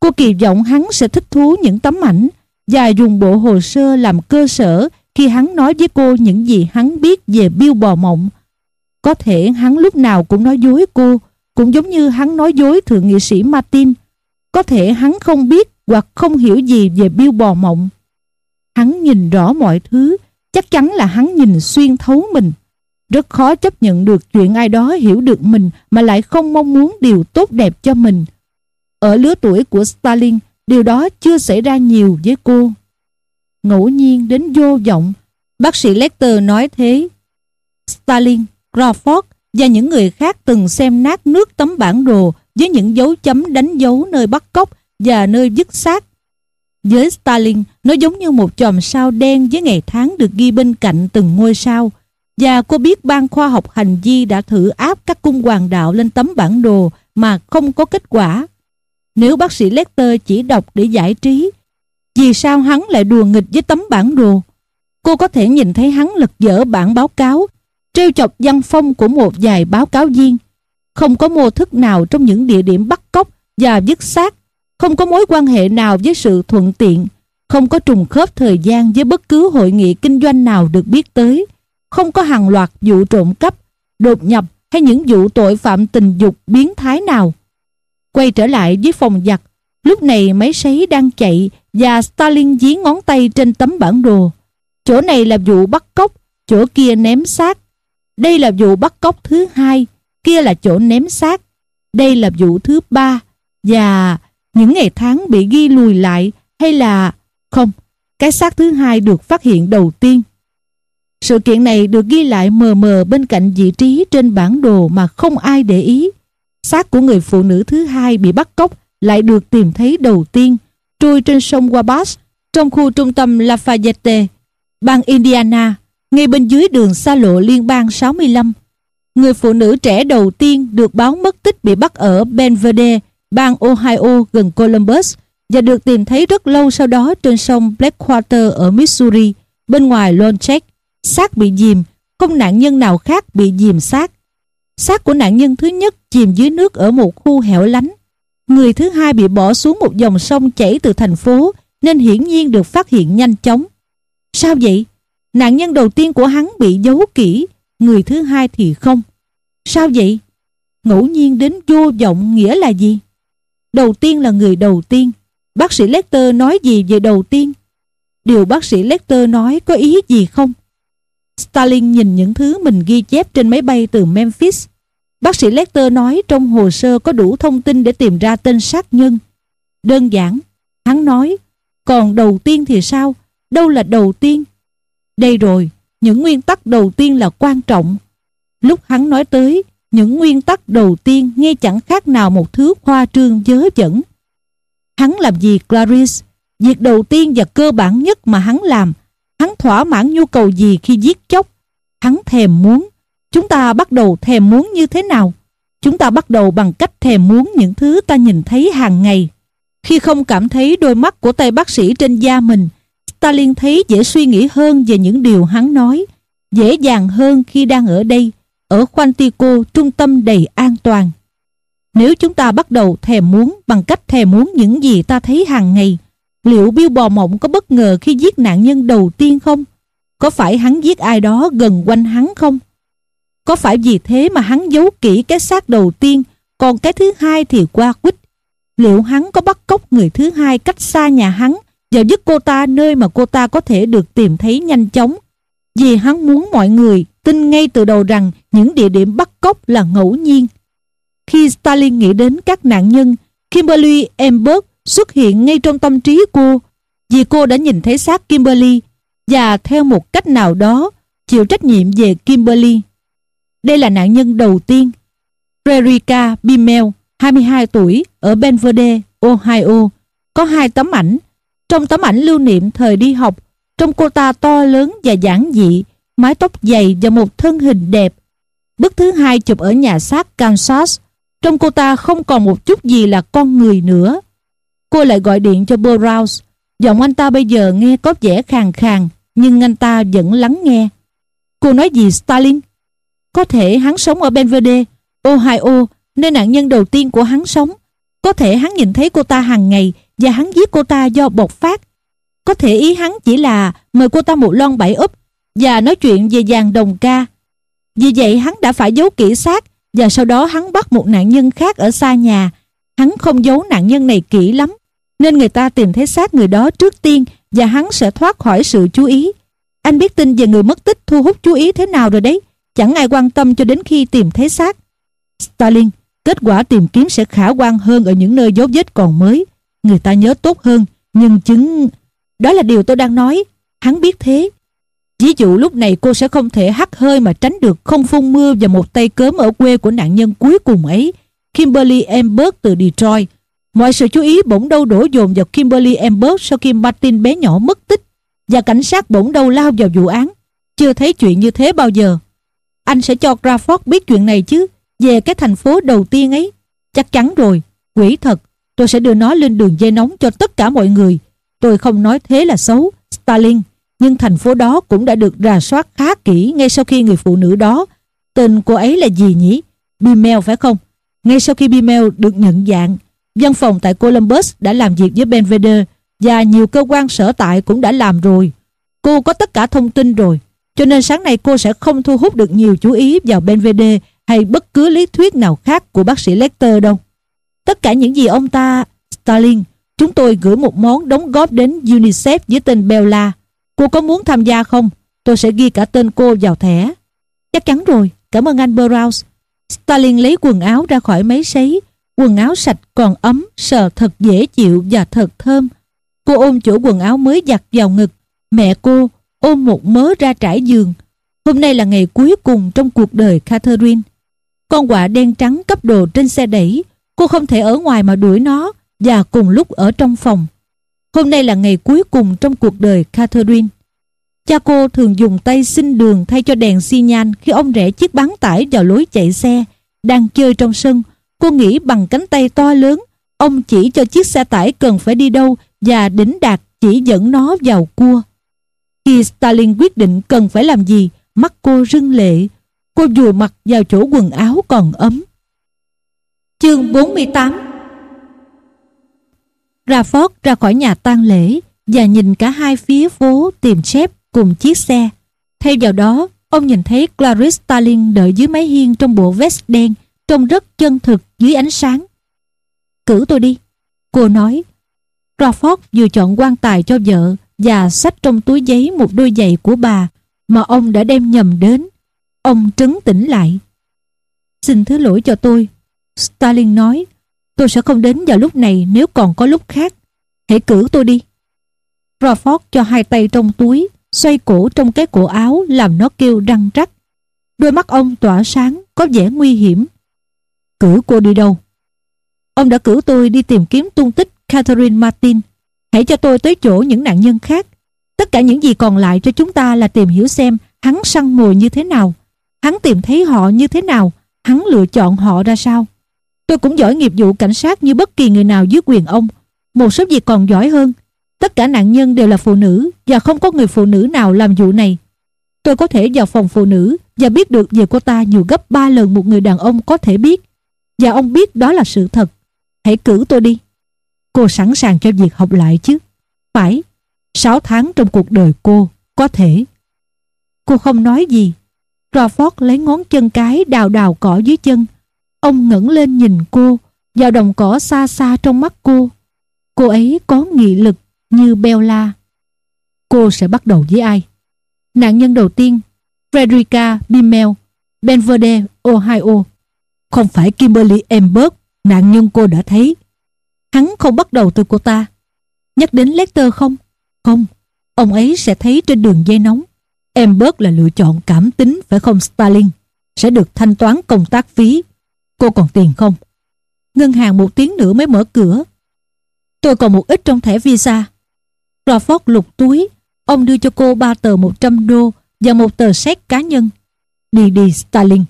Cô kỳ vọng hắn sẽ thích thú những tấm ảnh và dùng bộ hồ sơ làm cơ sở khi hắn nói với cô những gì hắn biết về Bill Bò Mộng. Có thể hắn lúc nào cũng nói dối cô, cũng giống như hắn nói dối thượng nghị sĩ Martin. Có thể hắn không biết hoặc không hiểu gì về biêu Bò Mộng. Hắn nhìn rõ mọi thứ, chắc chắn là hắn nhìn xuyên thấu mình. Rất khó chấp nhận được chuyện ai đó hiểu được mình mà lại không mong muốn điều tốt đẹp cho mình. Ở lứa tuổi của Stalin, điều đó chưa xảy ra nhiều với cô. Ngẫu nhiên đến vô vọng, bác sĩ Lecter nói thế. Stalin, Crawford và những người khác từng xem nát nước tấm bản đồ với những dấu chấm đánh dấu nơi bắt cóc và nơi dứt xác. Với Stalin, nó giống như một chòm sao đen với ngày tháng được ghi bên cạnh từng ngôi sao. Và cô biết ban khoa học hành vi đã thử áp các cung hoàng đạo lên tấm bản đồ mà không có kết quả. Nếu bác sĩ Lecter chỉ đọc để giải trí, vì sao hắn lại đùa nghịch với tấm bản đồ? Cô có thể nhìn thấy hắn lật dở bản báo cáo, trêu chọc văn phong của một vài báo cáo viên. Không có mô thức nào trong những địa điểm bắt cóc và dứt xác, không có mối quan hệ nào với sự thuận tiện, không có trùng khớp thời gian với bất cứ hội nghị kinh doanh nào được biết tới, không có hàng loạt vụ trộm cắp, đột nhập hay những vụ tội phạm tình dục biến thái nào. Quay trở lại với phòng giặt, lúc này máy sấy đang chạy và Stalin dí ngón tay trên tấm bản đồ. Chỗ này là vụ bắt cóc, chỗ kia ném xác. Đây là vụ bắt cóc thứ hai, kia là chỗ ném xác. Đây là vụ thứ ba và những ngày tháng bị ghi lùi lại hay là không, cái xác thứ hai được phát hiện đầu tiên. Sự kiện này được ghi lại mờ mờ bên cạnh vị trí trên bản đồ mà không ai để ý. Xác của người phụ nữ thứ hai bị bắt cóc lại được tìm thấy đầu tiên trôi trên sông Wabash trong khu trung tâm Lafayette, bang Indiana, ngay bên dưới đường xa lộ liên bang 65. Người phụ nữ trẻ đầu tiên được báo mất tích bị bắt ở Benverde, bang Ohio gần Columbus và được tìm thấy rất lâu sau đó trên sông Blackwater ở Missouri, bên ngoài Longcheck. Xác bị dìm, không nạn nhân nào khác bị dìm xác. Xác của nạn nhân thứ nhất chìm dưới nước ở một khu hẻo lánh. Người thứ hai bị bỏ xuống một dòng sông chảy từ thành phố nên hiển nhiên được phát hiện nhanh chóng. Sao vậy? Nạn nhân đầu tiên của hắn bị giấu kỹ, người thứ hai thì không. Sao vậy? Ngẫu nhiên đến vô vọng nghĩa là gì? Đầu tiên là người đầu tiên. Bác sĩ Lecter nói gì về đầu tiên? Điều bác sĩ Lecter nói có ý gì không? Stalin nhìn những thứ mình ghi chép trên máy bay từ Memphis. Bác sĩ Lecter nói trong hồ sơ có đủ thông tin để tìm ra tên sát nhân. Đơn giản, hắn nói, còn đầu tiên thì sao? Đâu là đầu tiên? Đây rồi, những nguyên tắc đầu tiên là quan trọng. Lúc hắn nói tới, những nguyên tắc đầu tiên nghe chẳng khác nào một thứ khoa trương dớ dẫn. Hắn làm gì Clarice? Việc đầu tiên và cơ bản nhất mà hắn làm Hắn thỏa mãn nhu cầu gì khi giết chóc? Hắn thèm muốn. Chúng ta bắt đầu thèm muốn như thế nào? Chúng ta bắt đầu bằng cách thèm muốn những thứ ta nhìn thấy hàng ngày. Khi không cảm thấy đôi mắt của tay bác sĩ trên da mình, ta liên thấy dễ suy nghĩ hơn về những điều hắn nói, dễ dàng hơn khi đang ở đây, ở Quantico, trung tâm đầy an toàn. Nếu chúng ta bắt đầu thèm muốn bằng cách thèm muốn những gì ta thấy hàng ngày, Liệu Bill Bò Mộng có bất ngờ khi giết nạn nhân đầu tiên không? Có phải hắn giết ai đó gần quanh hắn không? Có phải vì thế mà hắn giấu kỹ cái xác đầu tiên, còn cái thứ hai thì qua quýt? Liệu hắn có bắt cóc người thứ hai cách xa nhà hắn và dứt cô ta nơi mà cô ta có thể được tìm thấy nhanh chóng? Vì hắn muốn mọi người tin ngay từ đầu rằng những địa điểm bắt cóc là ngẫu nhiên. Khi Stalin nghĩ đến các nạn nhân, Kimberly Emberg xuất hiện ngay trong tâm trí cô vì cô đã nhìn thấy xác Kimberly và theo một cách nào đó chịu trách nhiệm về Kimberly. Đây là nạn nhân đầu tiên. Frederica Bimel, 22 tuổi, ở Benverde, Ohio, có hai tấm ảnh. Trong tấm ảnh lưu niệm thời đi học, trong cô ta to lớn và giản dị, mái tóc dày và một thân hình đẹp. Bức thứ hai chụp ở nhà xác Kansas. Trong cô ta không còn một chút gì là con người nữa. Cô lại gọi điện cho Burroughs. Giọng anh ta bây giờ nghe có vẻ khàn khàn, nhưng anh ta vẫn lắng nghe. Cô nói gì Stalin? Có thể hắn sống ở Benverde, Ohio, nơi nạn nhân đầu tiên của hắn sống. Có thể hắn nhìn thấy cô ta hàng ngày và hắn giết cô ta do bộc phát. Có thể ý hắn chỉ là mời cô ta một lon bảy úp và nói chuyện về dàn đồng ca. Vì vậy hắn đã phải giấu kỹ xác và sau đó hắn bắt một nạn nhân khác ở xa nhà. Hắn không giấu nạn nhân này kỹ lắm nên người ta tìm thấy xác người đó trước tiên và hắn sẽ thoát khỏi sự chú ý. Anh biết tin về người mất tích thu hút chú ý thế nào rồi đấy. Chẳng ai quan tâm cho đến khi tìm thấy xác. Stalin, kết quả tìm kiếm sẽ khả quan hơn ở những nơi dấu vết còn mới. Người ta nhớ tốt hơn, nhưng chứng... Đó là điều tôi đang nói. Hắn biết thế. Ví dụ lúc này cô sẽ không thể hắt hơi mà tránh được không phun mưa và một tay cớm ở quê của nạn nhân cuối cùng ấy, Kimberly Emberg từ Detroit. Mọi sự chú ý bỗng đâu đổ dồn vào Kimberly Emberg sau khi Martin bé nhỏ mất tích và cảnh sát bỗng đâu lao vào vụ án. Chưa thấy chuyện như thế bao giờ. Anh sẽ cho Crawford biết chuyện này chứ, về cái thành phố đầu tiên ấy. Chắc chắn rồi, quỷ thật, tôi sẽ đưa nó lên đường dây nóng cho tất cả mọi người. Tôi không nói thế là xấu, Stalin, nhưng thành phố đó cũng đã được rà soát khá kỹ ngay sau khi người phụ nữ đó. Tên cô ấy là gì nhỉ? Bimel phải không? Ngay sau khi Bimel được nhận dạng, văn phòng tại Columbus đã làm việc với Benveder và nhiều cơ quan sở tại cũng đã làm rồi. Cô có tất cả thông tin rồi, cho nên sáng nay cô sẽ không thu hút được nhiều chú ý vào Benveder hay bất cứ lý thuyết nào khác của bác sĩ Lecter đâu. Tất cả những gì ông ta, Stalin, chúng tôi gửi một món đóng góp đến UNICEF dưới tên Bella. Cô có muốn tham gia không? Tôi sẽ ghi cả tên cô vào thẻ. Chắc chắn rồi, cảm ơn anh Burroughs. Stalin lấy quần áo ra khỏi máy sấy. Quần áo sạch còn ấm, sờ thật dễ chịu và thật thơm. Cô ôm chỗ quần áo mới giặt vào ngực. Mẹ cô ôm một mớ ra trải giường. Hôm nay là ngày cuối cùng trong cuộc đời Catherine. Con quạ đen trắng cấp đồ trên xe đẩy. Cô không thể ở ngoài mà đuổi nó và cùng lúc ở trong phòng. Hôm nay là ngày cuối cùng trong cuộc đời Catherine. Cha cô thường dùng tay xin đường thay cho đèn xi nhan khi ông rẽ chiếc bán tải vào lối chạy xe. Đang chơi trong sân, cô nghĩ bằng cánh tay to lớn, ông chỉ cho chiếc xe tải cần phải đi đâu và đỉnh đạt chỉ dẫn nó vào cua. Khi Stalin quyết định cần phải làm gì, mắt cô rưng lệ. Cô vùi mặt vào chỗ quần áo còn ấm. Chương 48 Rafford ra khỏi nhà tang lễ và nhìn cả hai phía phố tìm chép cùng chiếc xe. Thay vào đó, ông nhìn thấy Clarice Starling đợi dưới mái hiên trong bộ vest đen, trông rất chân thực dưới ánh sáng. Cử tôi đi, cô nói. Rafford vừa chọn quan tài cho vợ và xách trong túi giấy một đôi giày của bà mà ông đã đem nhầm đến. Ông trấn tĩnh lại. Xin thứ lỗi cho tôi. Stalin nói, tôi sẽ không đến vào lúc này nếu còn có lúc khác. Hãy cử tôi đi. Crawford cho hai tay trong túi, xoay cổ trong cái cổ áo làm nó kêu răng rắc. Đôi mắt ông tỏa sáng, có vẻ nguy hiểm. Cử cô đi đâu? Ông đã cử tôi đi tìm kiếm tung tích Catherine Martin. Hãy cho tôi tới chỗ những nạn nhân khác. Tất cả những gì còn lại cho chúng ta là tìm hiểu xem hắn săn mồi như thế nào. Hắn tìm thấy họ như thế nào. Hắn lựa chọn họ ra sao. Tôi cũng giỏi nghiệp vụ cảnh sát như bất kỳ người nào dưới quyền ông. Một số việc còn giỏi hơn. Tất cả nạn nhân đều là phụ nữ và không có người phụ nữ nào làm vụ này. Tôi có thể vào phòng phụ nữ và biết được về cô ta nhiều gấp 3 lần một người đàn ông có thể biết. Và ông biết đó là sự thật. Hãy cử tôi đi. Cô sẵn sàng cho việc học lại chứ? Phải. 6 tháng trong cuộc đời cô, có thể. Cô không nói gì. Crawford lấy ngón chân cái đào đào cỏ dưới chân. Ông ngẩng lên nhìn cô, vào đồng cỏ xa xa trong mắt cô. Cô ấy có nghị lực như Bella. Cô sẽ bắt đầu với ai? Nạn nhân đầu tiên, Frederica Bimmel, Benverde, Ohio. Không phải Kimberly Emberg, nạn nhân cô đã thấy. Hắn không bắt đầu từ cô ta. Nhắc đến Lester không? Không, ông ấy sẽ thấy trên đường dây nóng. Emberg là lựa chọn cảm tính phải không Stalin? Sẽ được thanh toán công tác phí. Cô còn tiền không? Ngân hàng một tiếng nữa mới mở cửa. Tôi còn một ít trong thẻ visa. Crawford lục túi. Ông đưa cho cô ba tờ 100 đô và một tờ séc cá nhân. Đi đi Stalin.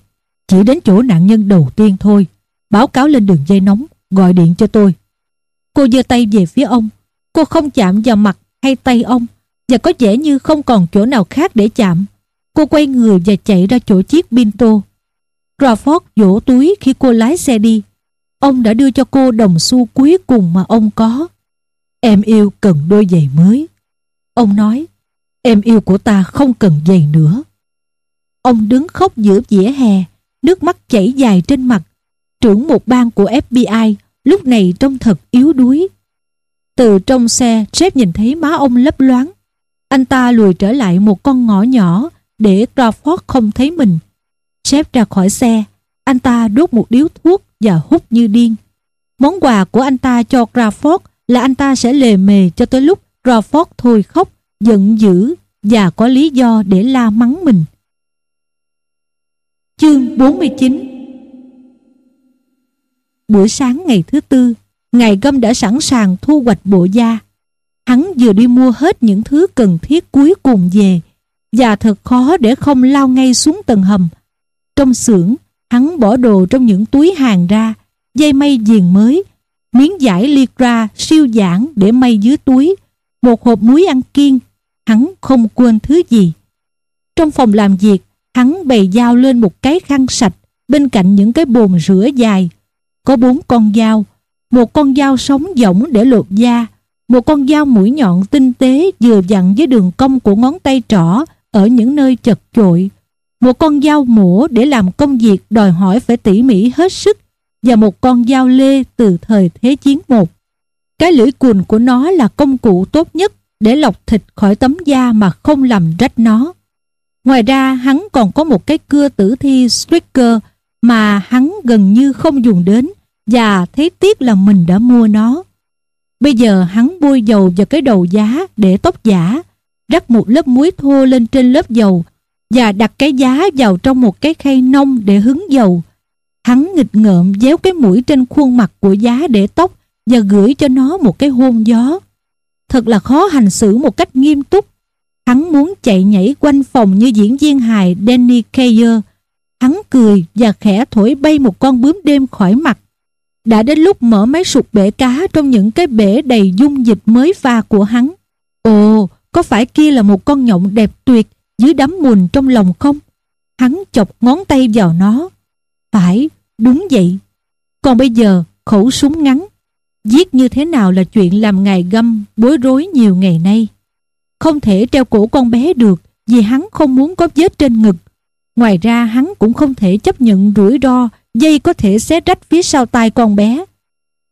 Chỉ đến chỗ nạn nhân đầu tiên thôi. báo cáo lên đường dây nóng, gọi điện cho tôi. Cô giơ tay về phía ông. Cô không chạm vào mặt hay tay ông và có vẻ như không còn chỗ nào khác để chạm. Cô quay người và chạy ra chỗ chiếc Pinto. Crawford vỗ túi khi cô lái xe đi. Ông đã đưa cho cô đồng xu cuối cùng mà ông có. Em yêu cần đôi giày mới. Ông nói, em yêu của ta không cần giày nữa. Ông đứng khóc giữa vỉa hè, nước mắt chảy dài trên mặt. Trưởng một bang của FBI lúc này trông thật yếu đuối. Từ trong xe, sếp nhìn thấy má ông lấp loáng. Anh ta lùi trở lại một con ngõ nhỏ để Crawford không thấy mình. Sếp ra khỏi xe, anh ta đốt một điếu thuốc và hút như điên. Món quà của anh ta cho Crawford là anh ta sẽ lề mề cho tới lúc Crawford thôi khóc, giận dữ và có lý do để la mắng mình. Chương 49 Buổi sáng ngày thứ tư, Ngài Gâm đã sẵn sàng thu hoạch bộ da. Hắn vừa đi mua hết những thứ cần thiết cuối cùng về và thật khó để không lao ngay xuống tầng hầm. Trong xưởng, hắn bỏ đồ trong những túi hàng ra, dây may diền mới, miếng vải ra siêu giản để may dưới túi, một hộp muối ăn kiêng, hắn không quên thứ gì. Trong phòng làm việc, hắn bày dao lên một cái khăn sạch bên cạnh những cái bồn rửa dài. Có bốn con dao, một con dao sống rỗng để lột da, một con dao mũi nhọn tinh tế vừa dặn với đường cong của ngón tay trỏ ở những nơi chật chội, một con dao mổ để làm công việc đòi hỏi phải tỉ mỉ hết sức và một con dao lê từ thời Thế chiến một. Cái lưỡi cùn của nó là công cụ tốt nhất để lọc thịt khỏi tấm da mà không làm rách nó. Ngoài ra hắn còn có một cái cưa tử thi Stricker mà hắn gần như không dùng đến và thấy tiếc là mình đã mua nó. Bây giờ hắn bôi dầu vào cái đầu giá để tóc giả, rắc một lớp muối thô lên trên lớp dầu và đặt cái giá vào trong một cái khay nông để hứng dầu. Hắn nghịch ngợm déo cái mũi trên khuôn mặt của giá để tóc và gửi cho nó một cái hôn gió. Thật là khó hành xử một cách nghiêm túc. Hắn muốn chạy nhảy quanh phòng như diễn viên hài Danny Kayer. Hắn cười và khẽ thổi bay một con bướm đêm khỏi mặt. Đã đến lúc mở máy sụp bể cá trong những cái bể đầy dung dịch mới pha của hắn. Ồ, có phải kia là một con nhộng đẹp tuyệt dưới đám mùn trong lòng không? Hắn chọc ngón tay vào nó. Phải, đúng vậy. Còn bây giờ, khẩu súng ngắn. Giết như thế nào là chuyện làm ngài găm bối rối nhiều ngày nay. Không thể treo cổ con bé được vì hắn không muốn có vết trên ngực. Ngoài ra hắn cũng không thể chấp nhận rủi ro dây có thể xé rách phía sau tai con bé.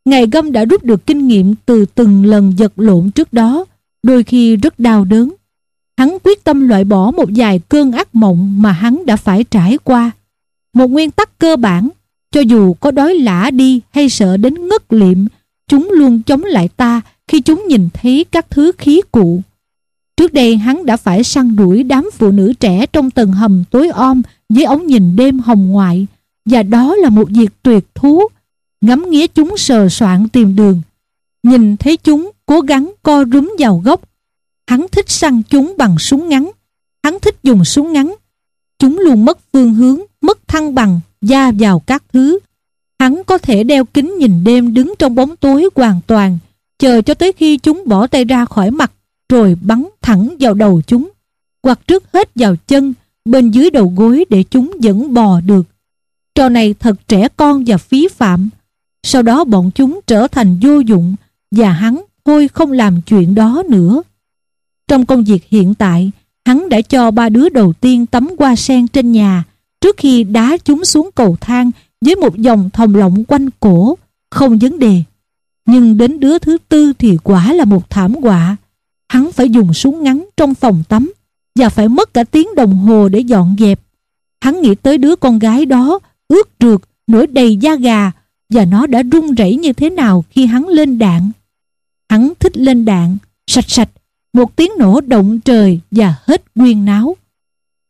Ngài găm đã rút được kinh nghiệm từ từng lần giật lộn trước đó, đôi khi rất đau đớn. Hắn quyết tâm loại bỏ một vài cơn ác mộng mà hắn đã phải trải qua. Một nguyên tắc cơ bản, cho dù có đói lả đi hay sợ đến ngất liệm, chúng luôn chống lại ta khi chúng nhìn thấy các thứ khí cụ. Trước đây hắn đã phải săn đuổi đám phụ nữ trẻ trong tầng hầm tối om với ống nhìn đêm hồng ngoại và đó là một việc tuyệt thú. Ngắm nghía chúng sờ soạn tìm đường. Nhìn thấy chúng cố gắng co rúm vào gốc Hắn thích săn chúng bằng súng ngắn. Hắn thích dùng súng ngắn. Chúng luôn mất phương hướng, mất thăng bằng, da vào các thứ. Hắn có thể đeo kính nhìn đêm đứng trong bóng tối hoàn toàn, chờ cho tới khi chúng bỏ tay ra khỏi mặt, rồi bắn thẳng vào đầu chúng, hoặc trước hết vào chân, bên dưới đầu gối để chúng vẫn bò được. Trò này thật trẻ con và phí phạm. Sau đó bọn chúng trở thành vô dụng và hắn thôi không làm chuyện đó nữa. Trong công việc hiện tại, hắn đã cho ba đứa đầu tiên tắm hoa sen trên nhà trước khi đá chúng xuống cầu thang với một dòng thòng lọng quanh cổ, không vấn đề. Nhưng đến đứa thứ tư thì quả là một thảm họa. Hắn phải dùng súng ngắn trong phòng tắm và phải mất cả tiếng đồng hồ để dọn dẹp. Hắn nghĩ tới đứa con gái đó ướt rượt, nổi đầy da gà và nó đã run rẩy như thế nào khi hắn lên đạn. Hắn thích lên đạn, sạch sạch một tiếng nổ động trời và hết nguyên náo.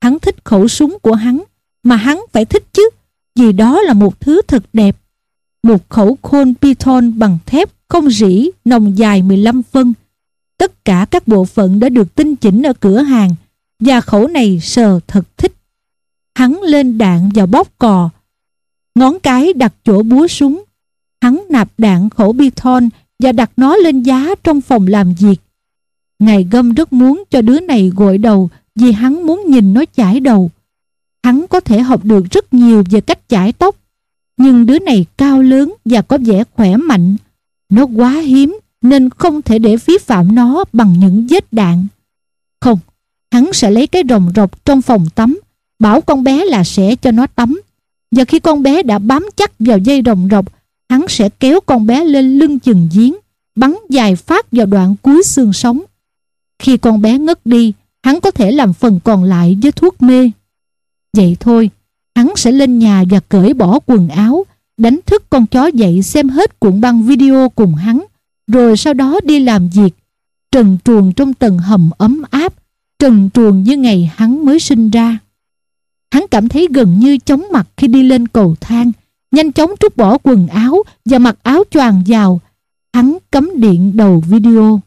Hắn thích khẩu súng của hắn, mà hắn phải thích chứ, vì đó là một thứ thật đẹp. Một khẩu khôn Python bằng thép không rỉ, nòng dài 15 phân. Tất cả các bộ phận đã được tinh chỉnh ở cửa hàng, và khẩu này sờ thật thích. Hắn lên đạn và bóp cò. ngón cái đặt chỗ búa súng. Hắn nạp đạn khẩu Python thon và đặt nó lên giá trong phòng làm việc. Ngài Gâm rất muốn cho đứa này gội đầu vì hắn muốn nhìn nó chải đầu. Hắn có thể học được rất nhiều về cách chải tóc, nhưng đứa này cao lớn và có vẻ khỏe mạnh. Nó quá hiếm nên không thể để phí phạm nó bằng những vết đạn. Không, hắn sẽ lấy cái rồng rọc trong phòng tắm, bảo con bé là sẽ cho nó tắm. Và khi con bé đã bám chắc vào dây rồng rọc, hắn sẽ kéo con bé lên lưng chừng giếng, bắn dài phát vào đoạn cuối xương sống. Khi con bé ngất đi, hắn có thể làm phần còn lại với thuốc mê. Vậy thôi, hắn sẽ lên nhà và cởi bỏ quần áo, đánh thức con chó dậy xem hết cuộn băng video cùng hắn, rồi sau đó đi làm việc, trần truồng trong tầng hầm ấm áp, trần truồng như ngày hắn mới sinh ra. Hắn cảm thấy gần như chóng mặt khi đi lên cầu thang, nhanh chóng trút bỏ quần áo và mặc áo choàng vào. Hắn cấm điện đầu video.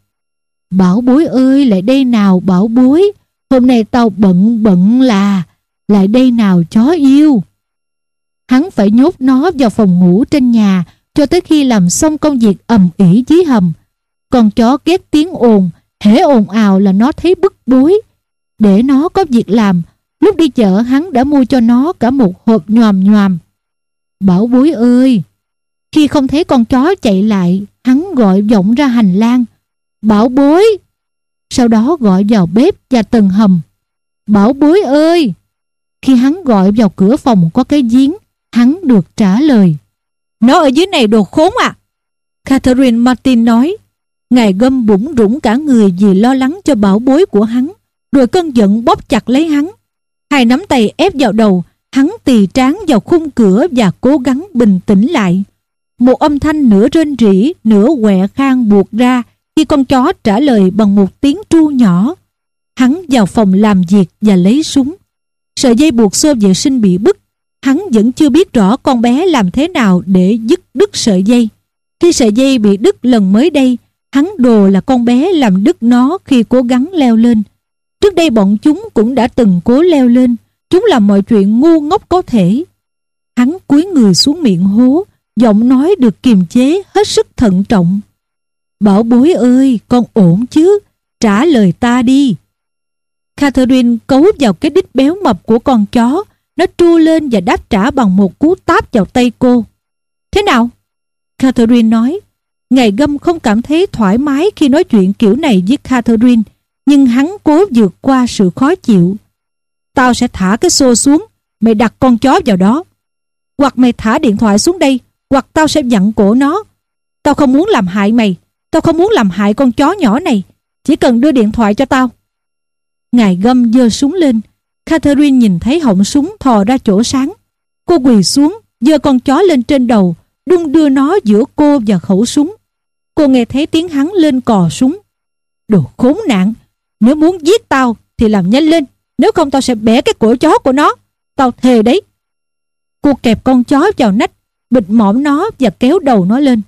Bảo bối ơi, lại đây nào bảo bối. Hôm nay tao bận bận là, lại đây nào chó yêu. Hắn phải nhốt nó vào phòng ngủ trên nhà cho tới khi làm xong công việc ầm ĩ dưới hầm. Con chó ghét tiếng ồn, hễ ồn ào là nó thấy bức bối. Để nó có việc làm, lúc đi chợ hắn đã mua cho nó cả một hộp nhòm nhòm. Bảo bối ơi! Khi không thấy con chó chạy lại, hắn gọi vọng ra hành lang. Bảo bối! Sau đó gọi vào bếp và tầng hầm. Bảo bối ơi! Khi hắn gọi vào cửa phòng có cái giếng, hắn được trả lời. Nó ở dưới này đồ khốn à! Catherine Martin nói. Ngài gâm bụng rủng cả người vì lo lắng cho bảo bối của hắn, rồi cơn giận bóp chặt lấy hắn. Hai nắm tay ép vào đầu, hắn tì tráng vào khung cửa và cố gắng bình tĩnh lại. Một âm thanh nửa rên rỉ, nửa quẹ khang buộc ra khi con chó trả lời bằng một tiếng tru nhỏ. Hắn vào phòng làm việc và lấy súng. Sợi dây buộc xô vệ sinh bị bứt. Hắn vẫn chưa biết rõ con bé làm thế nào để dứt đứt sợi dây. Khi sợi dây bị đứt lần mới đây, hắn đồ là con bé làm đứt nó khi cố gắng leo lên. Trước đây bọn chúng cũng đã từng cố leo lên. Chúng làm mọi chuyện ngu ngốc có thể. Hắn cúi người xuống miệng hố, giọng nói được kiềm chế hết sức thận trọng. Bảo bối ơi, con ổn chứ? Trả lời ta đi. Catherine cấu vào cái đít béo mập của con chó. Nó tru lên và đáp trả bằng một cú táp vào tay cô. Thế nào? Catherine nói. Ngày gâm không cảm thấy thoải mái khi nói chuyện kiểu này với Catherine, nhưng hắn cố vượt qua sự khó chịu. Tao sẽ thả cái xô xuống, mày đặt con chó vào đó. Hoặc mày thả điện thoại xuống đây, hoặc tao sẽ dặn cổ nó. Tao không muốn làm hại mày, tao không muốn làm hại con chó nhỏ này. Chỉ cần đưa điện thoại cho tao. Ngài gâm giơ súng lên. Catherine nhìn thấy họng súng thò ra chỗ sáng. Cô quỳ xuống, giơ con chó lên trên đầu, đung đưa nó giữa cô và khẩu súng. Cô nghe thấy tiếng hắn lên cò súng. Đồ khốn nạn, nếu muốn giết tao thì làm nhanh lên, nếu không tao sẽ bẻ cái cổ chó của nó. Tao thề đấy. Cô kẹp con chó vào nách, bịt mõm nó và kéo đầu nó lên.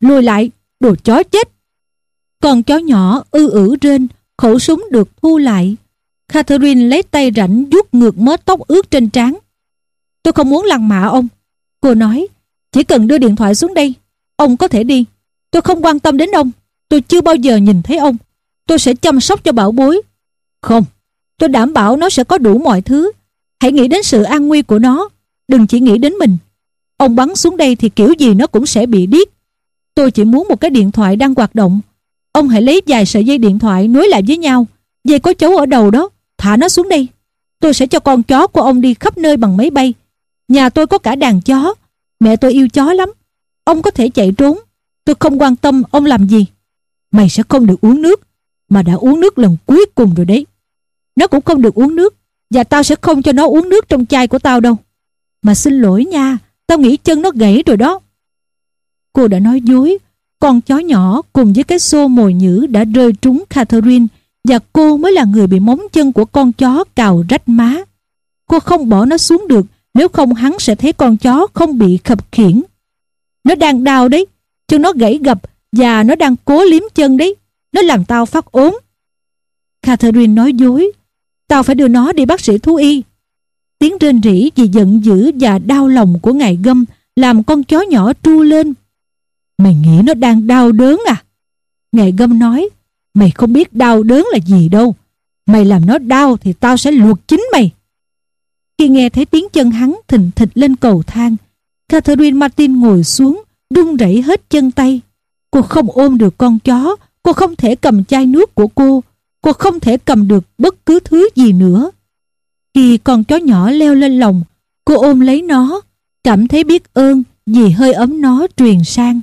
Lùi lại, đồ chó chết. Con chó nhỏ ư ử rên, khẩu súng được thu lại. Catherine lấy tay rảnh vuốt ngược mớ tóc ướt trên trán. Tôi không muốn lăng mạ ông. Cô nói, chỉ cần đưa điện thoại xuống đây, ông có thể đi. Tôi không quan tâm đến ông. Tôi chưa bao giờ nhìn thấy ông. Tôi sẽ chăm sóc cho bảo bối. Không, tôi đảm bảo nó sẽ có đủ mọi thứ. Hãy nghĩ đến sự an nguy của nó. Đừng chỉ nghĩ đến mình. Ông bắn xuống đây thì kiểu gì nó cũng sẽ bị điếc. Tôi chỉ muốn một cái điện thoại đang hoạt động. Ông hãy lấy vài sợi dây điện thoại nối lại với nhau. Dây có chấu ở đầu đó. Thả nó xuống đây. Tôi sẽ cho con chó của ông đi khắp nơi bằng máy bay. Nhà tôi có cả đàn chó. Mẹ tôi yêu chó lắm. Ông có thể chạy trốn. Tôi không quan tâm ông làm gì. Mày sẽ không được uống nước. Mà đã uống nước lần cuối cùng rồi đấy. Nó cũng không được uống nước. Và tao sẽ không cho nó uống nước trong chai của tao đâu. Mà xin lỗi nha. Tao nghĩ chân nó gãy rồi đó. Cô đã nói dối. Con chó nhỏ cùng với cái xô mồi nhữ đã rơi trúng Catherine và cô mới là người bị móng chân của con chó cào rách má. Cô không bỏ nó xuống được nếu không hắn sẽ thấy con chó không bị khập khiển. Nó đang đau đấy, chân nó gãy gập và nó đang cố liếm chân đấy. Nó làm tao phát ốm. Catherine nói dối. Tao phải đưa nó đi bác sĩ thú y. Tiếng rên rỉ vì giận dữ và đau lòng của ngài gâm làm con chó nhỏ tru lên. Mày nghĩ nó đang đau đớn à? Nghệ gâm nói, mày không biết đau đớn là gì đâu. Mày làm nó đau thì tao sẽ luộc chính mày. Khi nghe thấy tiếng chân hắn thình thịch lên cầu thang, Catherine Martin ngồi xuống, run rẩy hết chân tay. Cô không ôm được con chó, cô không thể cầm chai nước của cô, cô không thể cầm được bất cứ thứ gì nữa. Khi con chó nhỏ leo lên lòng, cô ôm lấy nó, cảm thấy biết ơn vì hơi ấm nó truyền sang.